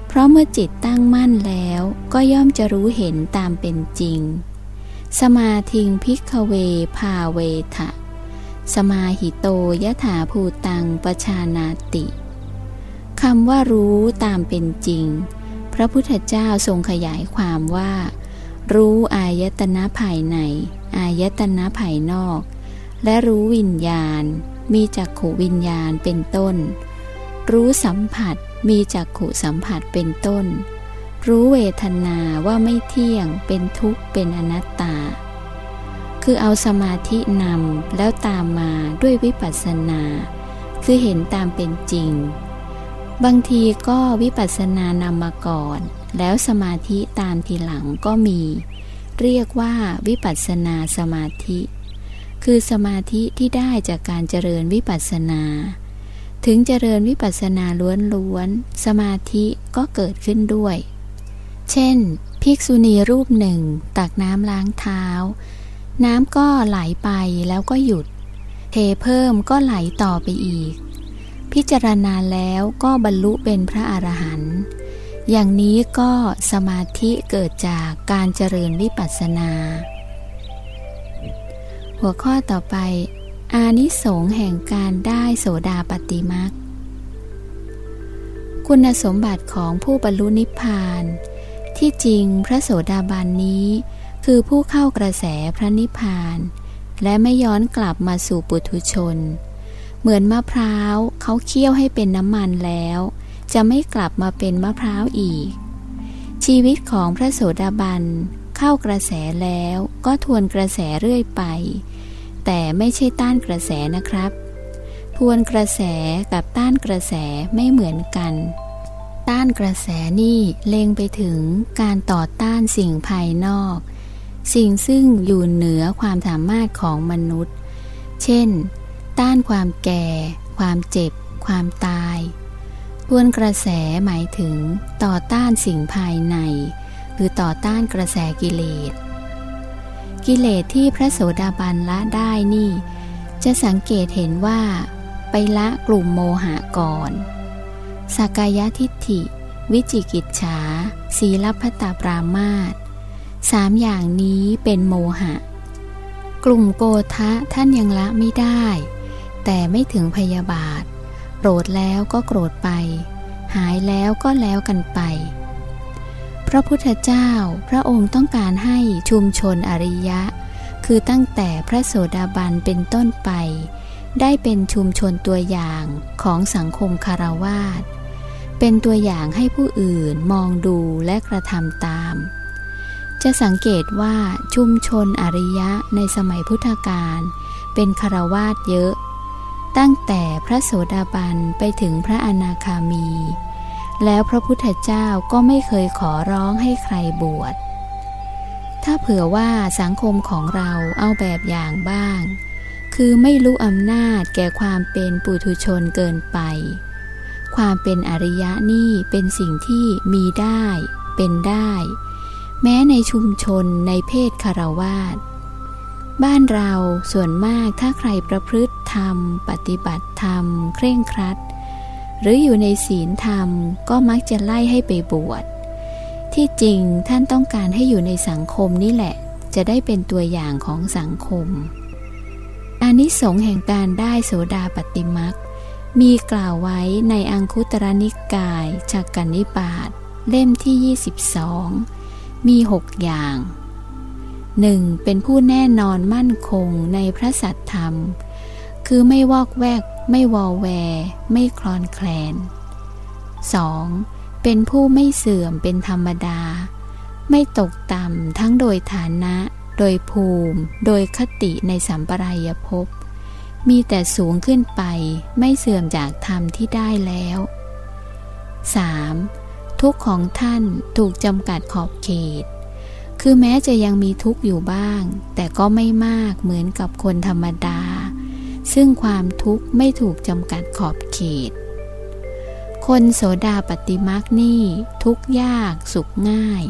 เพราะเมื่อจิตตั้งมั่นแล้วก็ย่อมจะรู้เห็นตามเป็นจริง สมาทิงพิกเวพาเวทะ สมาหิโตยถาภูตังปชานาติคำว่ารู้ตามเป็นจริง พระพุทธเจ้าทรงขยายความว่า รู้อายตนะภายใน อายตนะภายนอก และรู้วิญญาณ มีจักขวิญญาณเป็นต้น รู้สัมผัสมีจักขุสัมผัสเป็นต้น รู้เวทนาว่าไม่เที่ยงเป็นทุกข์เป็นอนัตตา คือเอาสมาธินำแล้วตามมาด้วยวิปัสสนา คือเห็นตามเป็นจริง บางทีก็วิปัสสนานำมาก่อน แล้วสมาธิตามทีหลังก็มี เรียกว่าวิปัสสนาสมาธิ คือสมาธิที่ได้จากการเจริญวิปัสสนา ถึงเจริญวิปัสสนาล้วนๆ สมาธิก็เกิดขึ้นด้วย เช่น ภิกษุณีรูปหนึ่ง ตักน้ำล้างเท้า น้ำก็ไหลไปแล้วก็หยุด เทเพิ่มก็ไหลต่อไปอีก พิจารณาแล้วก็บรรลุเป็นพระอรหันต์อย่างนี้ก็สมาธิเกิดจากการเจริญวิปัสสนา หัวข้อต่อไป อานิสงส์แห่งการได้โสดาปติมักคุณสมบัติของผู้บรรลุนิพพาน ที่จริงพระโสดาบันนี้ คือผู้เข้ากระแสพระนิพพาน และไม่ย้อนกลับมาสู่ปุถุชน เหมือนมะพร้าวเขาเคี่ยวให้เป็นน้ำมันแล้ว จะไม่กลับมาเป็นมะพร้าวอีก ชีวิตของพระโสดาบันเข้ากระแสแล้วก็ทวนกระแสเรื่อยไป แต่ไม่ใช่ต้านกระแสนะครับ ทวนกระแสกับต้านกระแสไม่เหมือนกัน ต้านกระแสนี่เล็งไปถึงการต่อต้านสิ่งภายนอก สิ่งซึ่งอยู่เหนือความสามารถของมนุษย์ เช่น ต้านความแก่ ความเจ็บ ความตายทวนกระแสหมายถึงต่อต้านสิ่งภายใน หรือต่อต้านกระแสกิเลส กิเลสที่พระโสดาบันละได้นี่ จะสังเกตเห็นว่า ไปละกลุ่มโมหะก่อนสักายทิฏฐิ วิจิกิจฉา ศีลพัตตาปรามาตสามอย่างนี้เป็นโมหะ กลุ่มโกทะท่านยังละไม่ได้ แต่ไม่ถึงพยาบาท โกรธแล้วก็โกรธไป หายแล้วก็แล้วกันไป ระพุทธเจ้าพระองค์ต้องการให้ชุมชนอริยะ คือตั้งแต่พระโสดาบันเป็นต้นไป ได้เป็นชุมชนตัวอย่างของสังคมคารวาสเป็นตัวอย่างให้ผู้อื่นมองดูและกระทำตาม จะสังเกตว่าชุมชนอริยะในสมัยพุทธกาลเป็นคารวาสเยอะ ตั้งแต่พระโสดาบันไปถึงพระอนาคามี แล้วพระพุทธเจ้าก็ไม่เคยขอร้องให้ใครบวช ถ้าเผื่อว่าสังคมของเราเอาแบบอย่างบ้าง คือไม่รู้อำนาจแก่ความเป็นปุถุชนเกินไป ความเป็นอริยะนี่เป็นสิ่งที่มีได้ เป็นได้ แม้ในชุมชนในเพศคารวาสบ้านเราส่วนมากถ้าใครประพฤติธรรม ปฏิบัติธรรม เคร่งครัด หรืออยู่ในศีลธรรมก็มักจะไล่ให้ไปบวช ที่จริงท่านต้องการให้อยู่ในสังคมนี่แหละ จะได้เป็นตัวอย่างของสังคมอานิสงส์แห่งการได้โสดาปติมักมีกล่าวไว้ในอังคุตรนิกายจากกันนิบาตเล่มที่ 22 มีหกอย่างหนึ่งเป็นผู้แน่นอนมั่นคงในพระสัตธรรม คือไม่วอกแวก ไม่วอแว ไม่คลอนแคลน 2. เป็นผู้ไม่เสื่อมเป็นธรรมดา ไม่ตกต่ำทั้งโดยฐานะ โดยภูมิ โดยคติในสัมปรายภพ มีแต่สูงขึ้นไป ไม่เสื่อมจากธรรมที่ได้แล้ว 3. ทุกของท่านถูกจำกัดขอบเขต คือแม้จะยังมีทุกข์อยู่บ้าง แต่ก็ไม่มากเหมือนกับคนธรรมดา ซึ่งความทุกข์ไม่ถูกจำกัดขอบเขต คนโสดาปฏิมักนี่ทุกยากสุขง่าย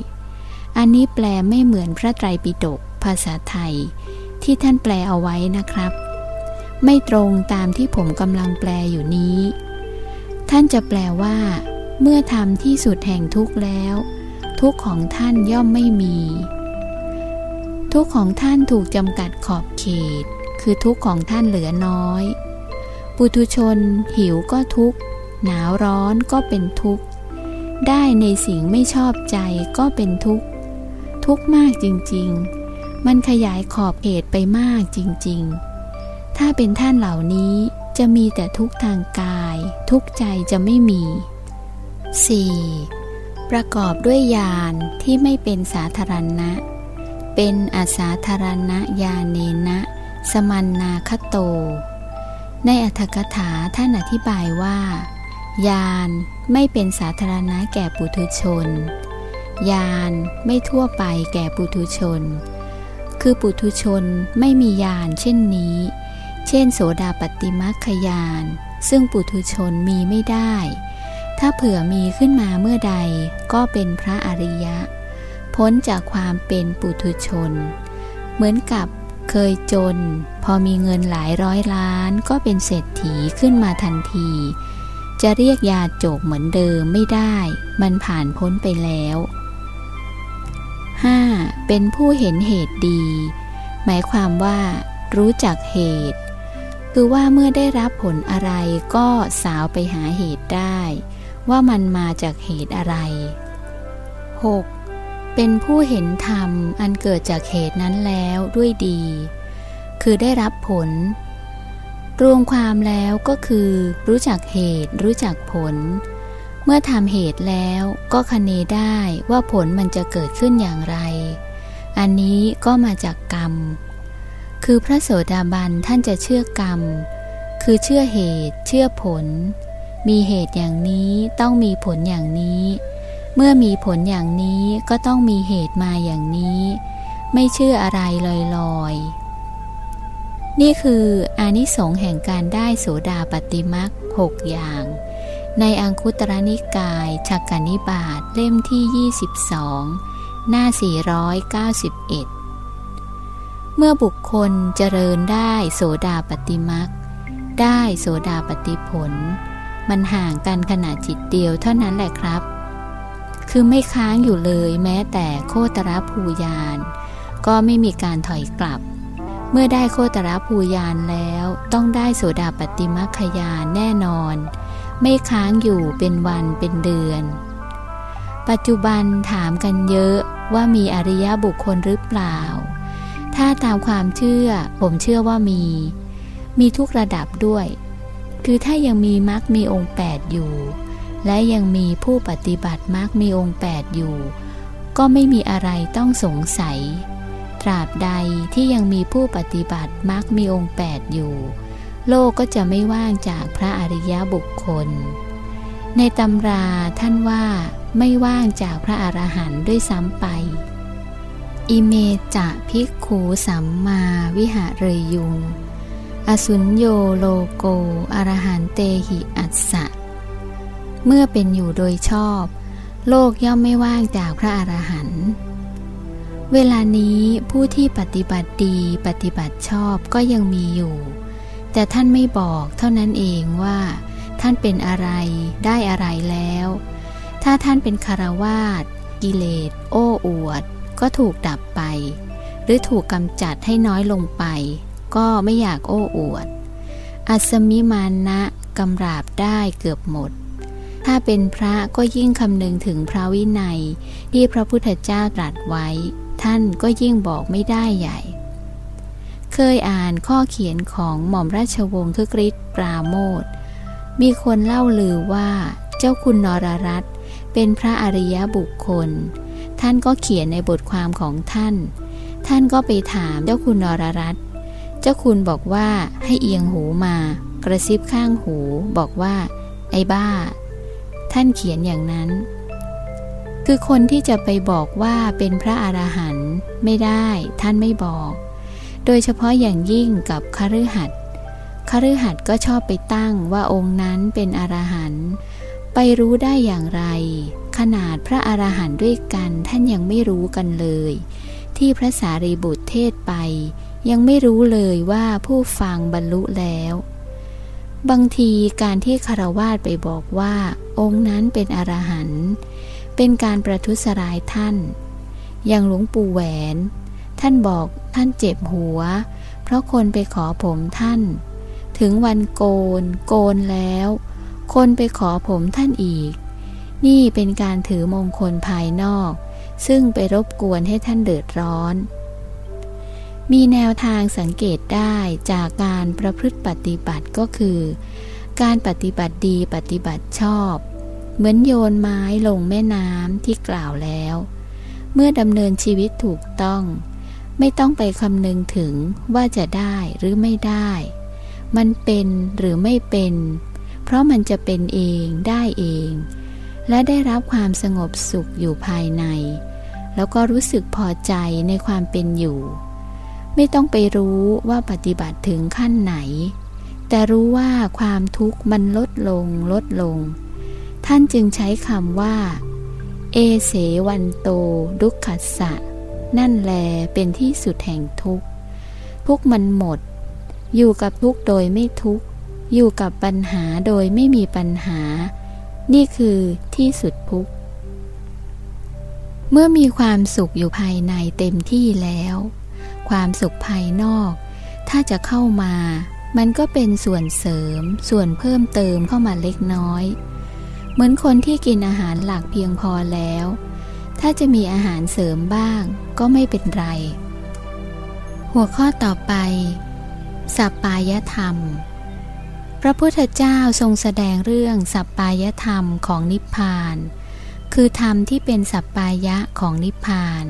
อันนี้แปลไม่เหมือนพระไตรปิฎกภาษาไทย ที่ท่านแปลเอาไว้นะครับ ไม่ตรงตามที่ผมกำลังแปลอยู่นี้ ท่านจะแปลว่า เมื่อทำที่สุดแห่งทุกข์แล้ว ทุกข์ของท่านย่อมไม่มี ทุกข์ของท่านถูกจำกัดขอบเขต คือทุกข์ของท่านเหลือน้อย ปุถุชน หิวก็ทุกข์ หนาวร้อนก็เป็นทุกข์ ได้ในสิ่งไม่ชอบใจก็เป็นทุกข์ ทุกข์มากจริงๆ มันขยายขอบเขตไปมากจริงๆ ถ้าเป็นท่านเหล่านี้จะมีแต่ทุกทางกาย ทุกใจจะไม่มี 4. ประกอบด้วยญาณที่ไม่เป็นสาธารณะ เป็นอาสาธารณญาเนนะ สมันนาคโต ในอัธกถาท่านอธิบายว่า ยานไม่เป็นสาธารณะแก่ปุถุชน ยานไม่ทั่วไปแก่ปุถุชน คือปุถุชนไม่มียานเช่นนี้ เช่น โสดาปฏิมัคคยาน ซึ่งปุถุชนมีไม่ได้ ถ้าเผื่อมีขึ้นมาเมื่อใดก็เป็นพระอริยะ พ้นจากความเป็นปุถุชน เหมือนกับ เคยจน พอมีเงินหลายร้อยล้าน ก็เป็นเศรษฐีขึ้นมาทันที จะเรียกยาโจกเหมือนเดิมไม่ได้ มันผ่านพ้นไปแล้ว 5. เป็นผู้เห็นเหตุดี หมายความว่า รู้จักเหตุ คือว่าเมื่อได้รับผลอะไรก็สาวไปหาเหตุได้ ว่ามันมาจากเหตุอะไร 6. เป็นผู้เห็นธรรมอันเกิดจากเหตุนั้นแล้วด้วยดี คือได้รับผล รวมความแล้วก็คือ รู้จักเหตุรู้จักผล เมื่อทำเหตุแล้วก็คเนได้ว่าผลมันจะเกิดขึ้นอย่างไร อันนี้ก็มาจากกรรม คือพระโสดาบันท่านจะเชื่อกรรม คือเชื่อเหตุ เชื่อผล มีเหตุอย่างนี้ต้องมีผลอย่างนี้ เมื่อมีผลอย่างนี้ก็ต้องมีเหตุมาอย่างนี้ ไม่เชื่ออะไรลอยๆนี่คืออานิสงส์แห่งการได้โสดาปฏิมักหกอย่าง ในอังคุตรนิกายชักกนิบาตเล่มที่ 22 หน้า 491 เมื่อบุคคลเจริญได้โสดาปฏิมักได้โสดาปฏิผล มันห่างกันขนาดจิตเดียวเท่านั้นแหละครับ คือไม่ค้างอยู่เลยแม้แต่โคตรภูยาน ก็ไม่มีการถอยกลับ เมื่อได้โคตรภูยานแล้วต้องได้โสดาปฏิมัคคยานแน่นอน ไม่ค้างอยู่เป็นวันเป็นเดือน ปัจจุบันถามกันเยอะว่ามีอริยบุคคลหรือเปล่า ถ้าตามความเชื่อผมเชื่อว่ามี มีทุกระดับด้วย คือถ้ายังมีมรรคมีองค์แปดอยู่ และยังมีผู้ปฏิบัติมรรคมีองค์แปดอยู่ ก็ไม่มีอะไรต้องสงสัย ตราบใดที่ยังมีผู้ปฏิบัติมรรคมีองค์แปดอยู่ โลกก็จะไม่ว่างจากพระอริยบุคคล ในตำราท่านว่าไม่ว่างจากพระอรหันต์ด้วยซ้ำไป อิเมจะพิกขูสัมมาวิหะเรยุง อสุญโยโลโก อรหันเตหิอัสสะ เมื่อเป็นอยู่โดยชอบ โลกย่อมไม่ว่างจากพระอรหันต์เวลานี้ผู้ที่ปฏิบัติดีปฏิบัติชอบก็ยังมีอยู่ แต่ท่านไม่บอกเท่านั้นเองว่า ท่านเป็นอะไรได้อะไรแล้ว ถ้าท่านเป็นคารวาสกิเลสโอ้อวด ก็ถูกดับไป หรือถูกกำจัดให้น้อยลงไป ก็ไม่อยากโอ้อวด อัศมิมานะกำราบได้เกือบหมด ถ้าเป็นพระก็ยิ่งคำนึงถึงพระวินัย ที่พระพุทธเจ้าตรัสไว้ ท่านก็ยิ่งบอกไม่ได้ใหญ่ เคยอ่านข้อเขียนของหม่อมราชวงศ์คึกฤทธิ์ปราโมทมีคนเล่าลือว่าเจ้าคุณนรรัตน์เป็นพระอริยบุคคล ท่านก็เขียนในบทความของท่าน ท่านก็ไปถามเจ้าคุณนรรัตน์เจ้าคุณบอกว่าให้เอียงหูมา กระซิบข้างหูบอกว่า ไอ้บ้า ท่านเขียนอย่างนั้น คือคนที่จะไปบอกว่าเป็นพระอรหันต์ไม่ได้ท่านไม่บอก โดยเฉพาะอย่างยิ่งกับคฤหัสถ์คฤหัสถ์ก็ชอบไปตั้งว่าองค์นั้นเป็นอรหันต์ไปรู้ได้อย่างไร ขนาดพระอรหันต์ด้วยกันท่านยังไม่รู้กันเลย ที่พระสารีบุตรเทศไป ยังไม่รู้เลยว่าผู้ฟังบรรลุแล้ว บางทีการที่คารวาสไปบอกว่า องค์นั้นเป็นอรหันต์เป็นการประทุษร้ายท่าน อย่างหลวงปู่แหวน ท่านบอกท่านเจ็บหัว เพราะคนไปขอผมท่าน ถึงวันโกน โกนแล้ว คนไปขอผมท่านอีก นี่เป็นการถือมงคลภายนอก ซึ่งไปรบกวนให้ท่านเดือดร้อน มีแนวทางสังเกตได้จากการประพฤติปฏิบัติก็คือ การปฏิบัติดีปฏิบัติชอบ เหมือนโยนไม้ลงแม่น้ำที่กล่าวแล้ว เมื่อดำเนินชีวิตถูกต้อง ไม่ต้องไปคำนึงถึงว่าจะได้หรือไม่ได้ มันเป็นหรือไม่เป็น เพราะมันจะเป็นเองได้เอง และได้รับความสงบสุขอยู่ภายใน แล้วก็รู้สึกพอใจในความเป็นอยู่ ไม่ต้องไปรู้ว่าปฏิบัติถึงขั้นไหน แต่รู้ว่าความทุกข์มันลดลงลดลง ท่านจึงใช้คำว่า เอเสวันโตดุขัสสะ นั่นแลเป็นที่สุดแห่งทุกข์ ทุกมันหมด อยู่กับทุกโดยไม่ทุกข์อยู่กับปัญหาโดยไม่มีปัญหา นี่คือที่สุดทุกข์เมื่อมีความสุขอยู่ภายในเต็มที่แล้ว ความสุขภายนอก ถ้าจะเข้ามา มันก็เป็นส่วนเสริม ส่วนเพิ่มเติมเข้ามาเล็กน้อย เหมือนคนที่กินอาหารหลักเพียงพอแล้ว ถ้าจะมีอาหารเสริมบ้าง ก็ไม่เป็นไร หัวข้อต่อไป สัปปายธรรม พระพุทธเจ้าทรงแสดงเรื่องสัปปายธรรมของนิพพาน คือธรรมที่เป็นสัปปายะของนิพพาน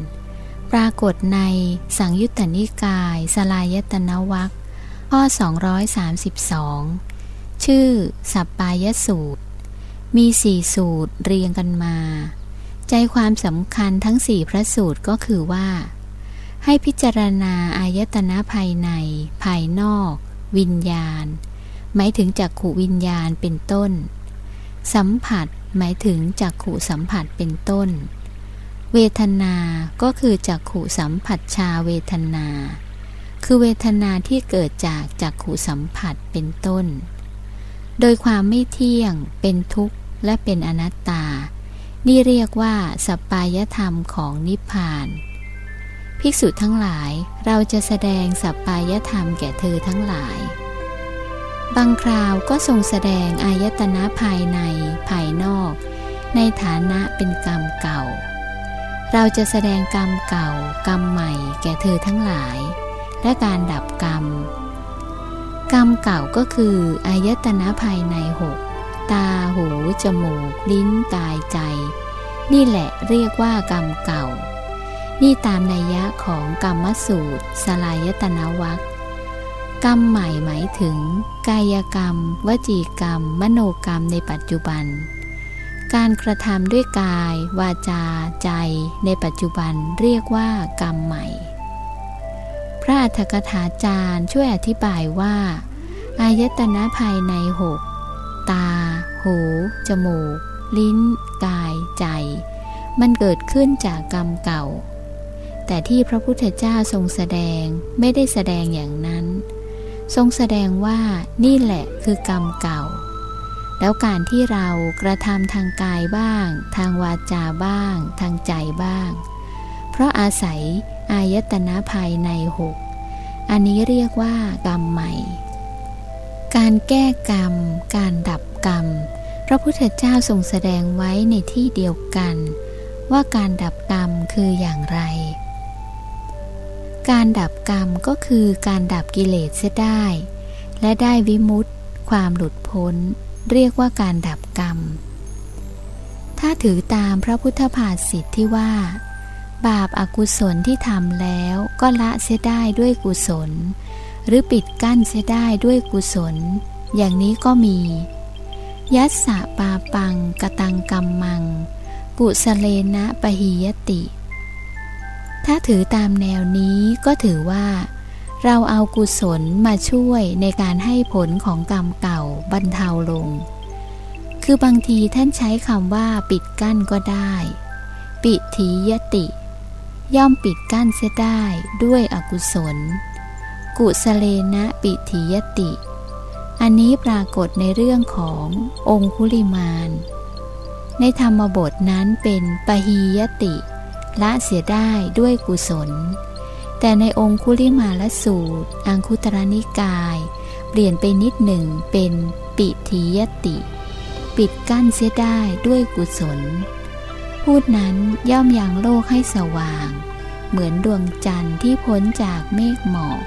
ปรากฏในสังยุตตนิกายสลายตนวัคข้อ 232 ชื่อ สัปปายสูตร มีสี่สูตรเรียงกันมา ใจความสำคัญทั้งสี่พระสูตรก็คือว่า ให้พิจารณาอายตนะภายใน ภายนอก วิญญาณ หมายถึงจักขุวิญญาณเป็นต้น สัมผัสหมายถึงจักขุสัมผัสเป็นต้น เวทนาก็คือจักขูสัมผัสชาเวทนา คือเวทนาที่เกิดจากจักขูสัมผัสเป็นต้น โดยความไม่เที่ยง เป็นทุกข์ และเป็นอนัตตา นี่เรียกว่าสปปายธรรมของนิพพาน ภิกษุทั้งหลายเราจะแสดงสปปายธรรมแก่เธอทั้งหลาย บางคราวก็ทรงแสดงอายตนะภายในภายนอก ในฐานะเป็นกรรมเก่า เราจะแสดงกรรมเก่ากรรมใหม่แก่เธอทั้งหลาย และการดับกรรม กรรมเก่าก็คืออายตนะภายในหกตาหู จมูก ลิ้นกายใจ นี่แหละเรียกว่ากรรมเก่า นี่ตามนัยยะของกรรมสูตร สลายตนะวักกรรมใหม่หมายถึง กายกรรม วจีกรรม มโนกรรมในปัจจุบัน การกระทำด้วยกาย วาจา ใจ ในปัจจุบันเรียกว่ากรรมใหม่ พระอัฏฐกถาจารย์ช่วยอธิบายว่า อายตนะภายในหกตา หู จมูก ลิ้น กาย ใจ มันเกิดขึ้นจากกรรมเก่า แต่ที่พระพุทธเจ้าทรงแสดงไม่ได้แสดงอย่างนั้น ทรงแสดงว่านี่แหละคือกรรมเก่า แล้วการที่เรากระทำทางกายบ้าง ทางวาจาบ้าง ทางใจบ้าง เพราะอาศัยอายตนะภายในหกอันนี้เรียกว่ากรรมใหม่ การแก้กรรม การดับกรรม พระพุทธเจ้าทรงแสดงไว้ในที่เดียวกัน ว่าการดับกรรมคืออย่างไร การดับกรรมก็คือการดับกิเลสเสียได้ และได้วิมุตติความหลุดพ้น เรียกว่าการดับกรรม ถ้าถือตามพระพุทธภาษิตที่ว่า บาปอากุศลที่ทำแล้วก็ละเสียได้ด้วยกุศล หรือปิดกั้นเสียได้ด้วยกุศล อย่างนี้ก็มี ยัสสะปาปังกตังกรรมมัง กุสเลนะปะหิยติ ถ้าถือตามแนวนี้ก็ถือว่า เราเอากุศลมาช่วยในการให้ผลของกรรมเก่าบรรเทาลง คือบางทีท่านใช้คำว่าปิดกั้นก็ได้ ปิถียติ ย่อมปิดกั้นเสียได้ด้วยอกุศล กุสเลนะปิถียติ อันนี้ปรากฏในเรื่องขององคุลิมาน ในธรรมบทนั้นเป็นปหียติ ละเสียได้ด้วยกุศล แต่ในองคุลิมาลสูตร อังคุตรนิกาย เปลี่ยนไปนิดหนึ่งเป็นปิทียติ ปิดกั้นเสียได้ด้วยกุศล พูดนั้นย่อมยังโลกให้สว่าง เหมือนดวงจันทร์ที่พ้นจากเมฆหมอก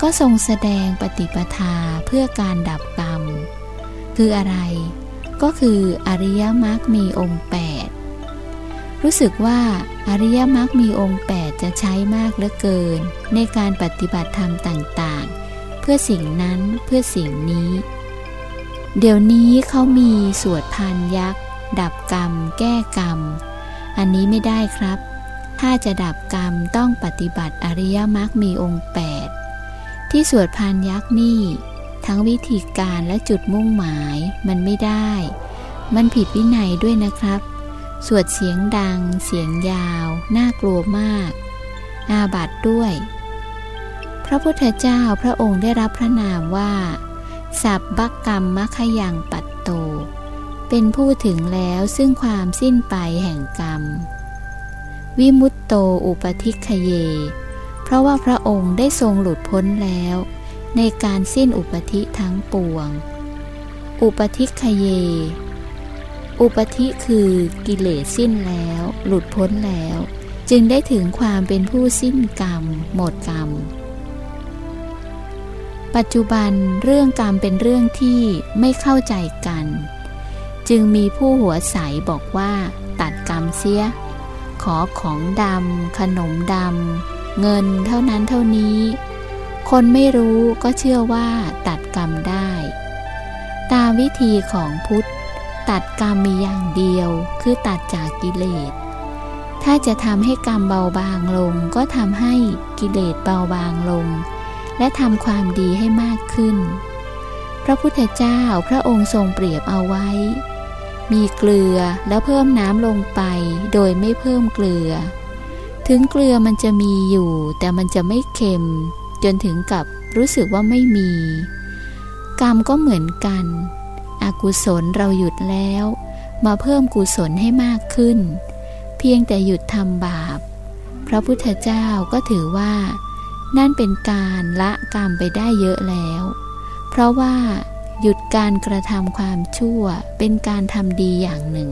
ก็ทรงแสดงปฏิปทาเพื่อการดับกรรม คืออะไร ก็คืออริยมรรคมีองค์แปด รู้สึกว่าอริยมรรคมีองค์แปดจะใช้มากเหลือเกิน ในการปฏิบัติธรรมต่างๆ เพื่อสิ่งนั้นเพื่อสิ่งนี้ เดี๋ยวนี้เขามีสวดพันยักษ์ ดับกรรม แก้กรรม อันนี้ไม่ได้ครับ ถ้าจะดับกรรมต้องปฏิบัติอริยมรรคมีองค์ 8 ที่สวดพานยักษ์นี่ ทั้งวิธีการและจุดมุ่งหมายมันไม่ได้ มันผิดวินัยด้วยนะครับ สวดเสียงดัง เสียงยาว น่ากลัวมาก อาบัตด้วย พระพุทธเจ้าพระองค์ได้รับพระนามว่า สับบักกรรมมะขยังปัตโต เป็นผู้ถึงแล้วซึ่งความสิ้นไปแห่งกรรม วิมุตโตอุปทิคเย เพราะว่าพระองค์ได้ทรงหลุดพ้นแล้ว ในการสิ้นอุปธิทั้งปวง อุปทิคเย อุปธิคือกิเลสสิ้นแล้ว หลุดพ้นแล้ว จึงได้ถึงความเป็นผู้สิ้นกรรม หมดกรรม ปัจจุบันเรื่องกรรมเป็นเรื่องที่ไม่เข้าใจกัน จึงมีผู้หัวใสบอกว่า ตัดกรรมเสีย ขอของดำขนมดำเงินเท่านั้นเท่านี้ คนไม่รู้ก็เชื่อว่าตัดกรรมได้ ตามวิธีของพุทธ ตัดกรรมมีอย่างเดียว คือตัดจากกิเลส ถ้าจะทำให้กรรมเบาบางลง ก็ทำให้กิเลสเบาบางลง และทำความดีให้มากขึ้น พระพุทธเจ้าพระองค์ทรงเปรียบเอาไว้ มีเกลือแล้วเพิ่มน้ำลงไป โดยไม่เพิ่มเกลือ ถึงเกลือมันจะมีอยู่ แต่มันจะไม่เค็ม จนถึงกับรู้สึกว่าไม่มี กรรมก็เหมือนกัน อกุศลเราหยุดแล้ว มาเพิ่มกุศลให้มากขึ้น เพียงแต่หยุดทำบาป พระพุทธเจ้าก็ถือว่า นั่นเป็นการละกรรมไปได้เยอะแล้ว เพราะว่าหยุดการกระทำความชั่วเป็นการทำดีอย่างหนึ่ง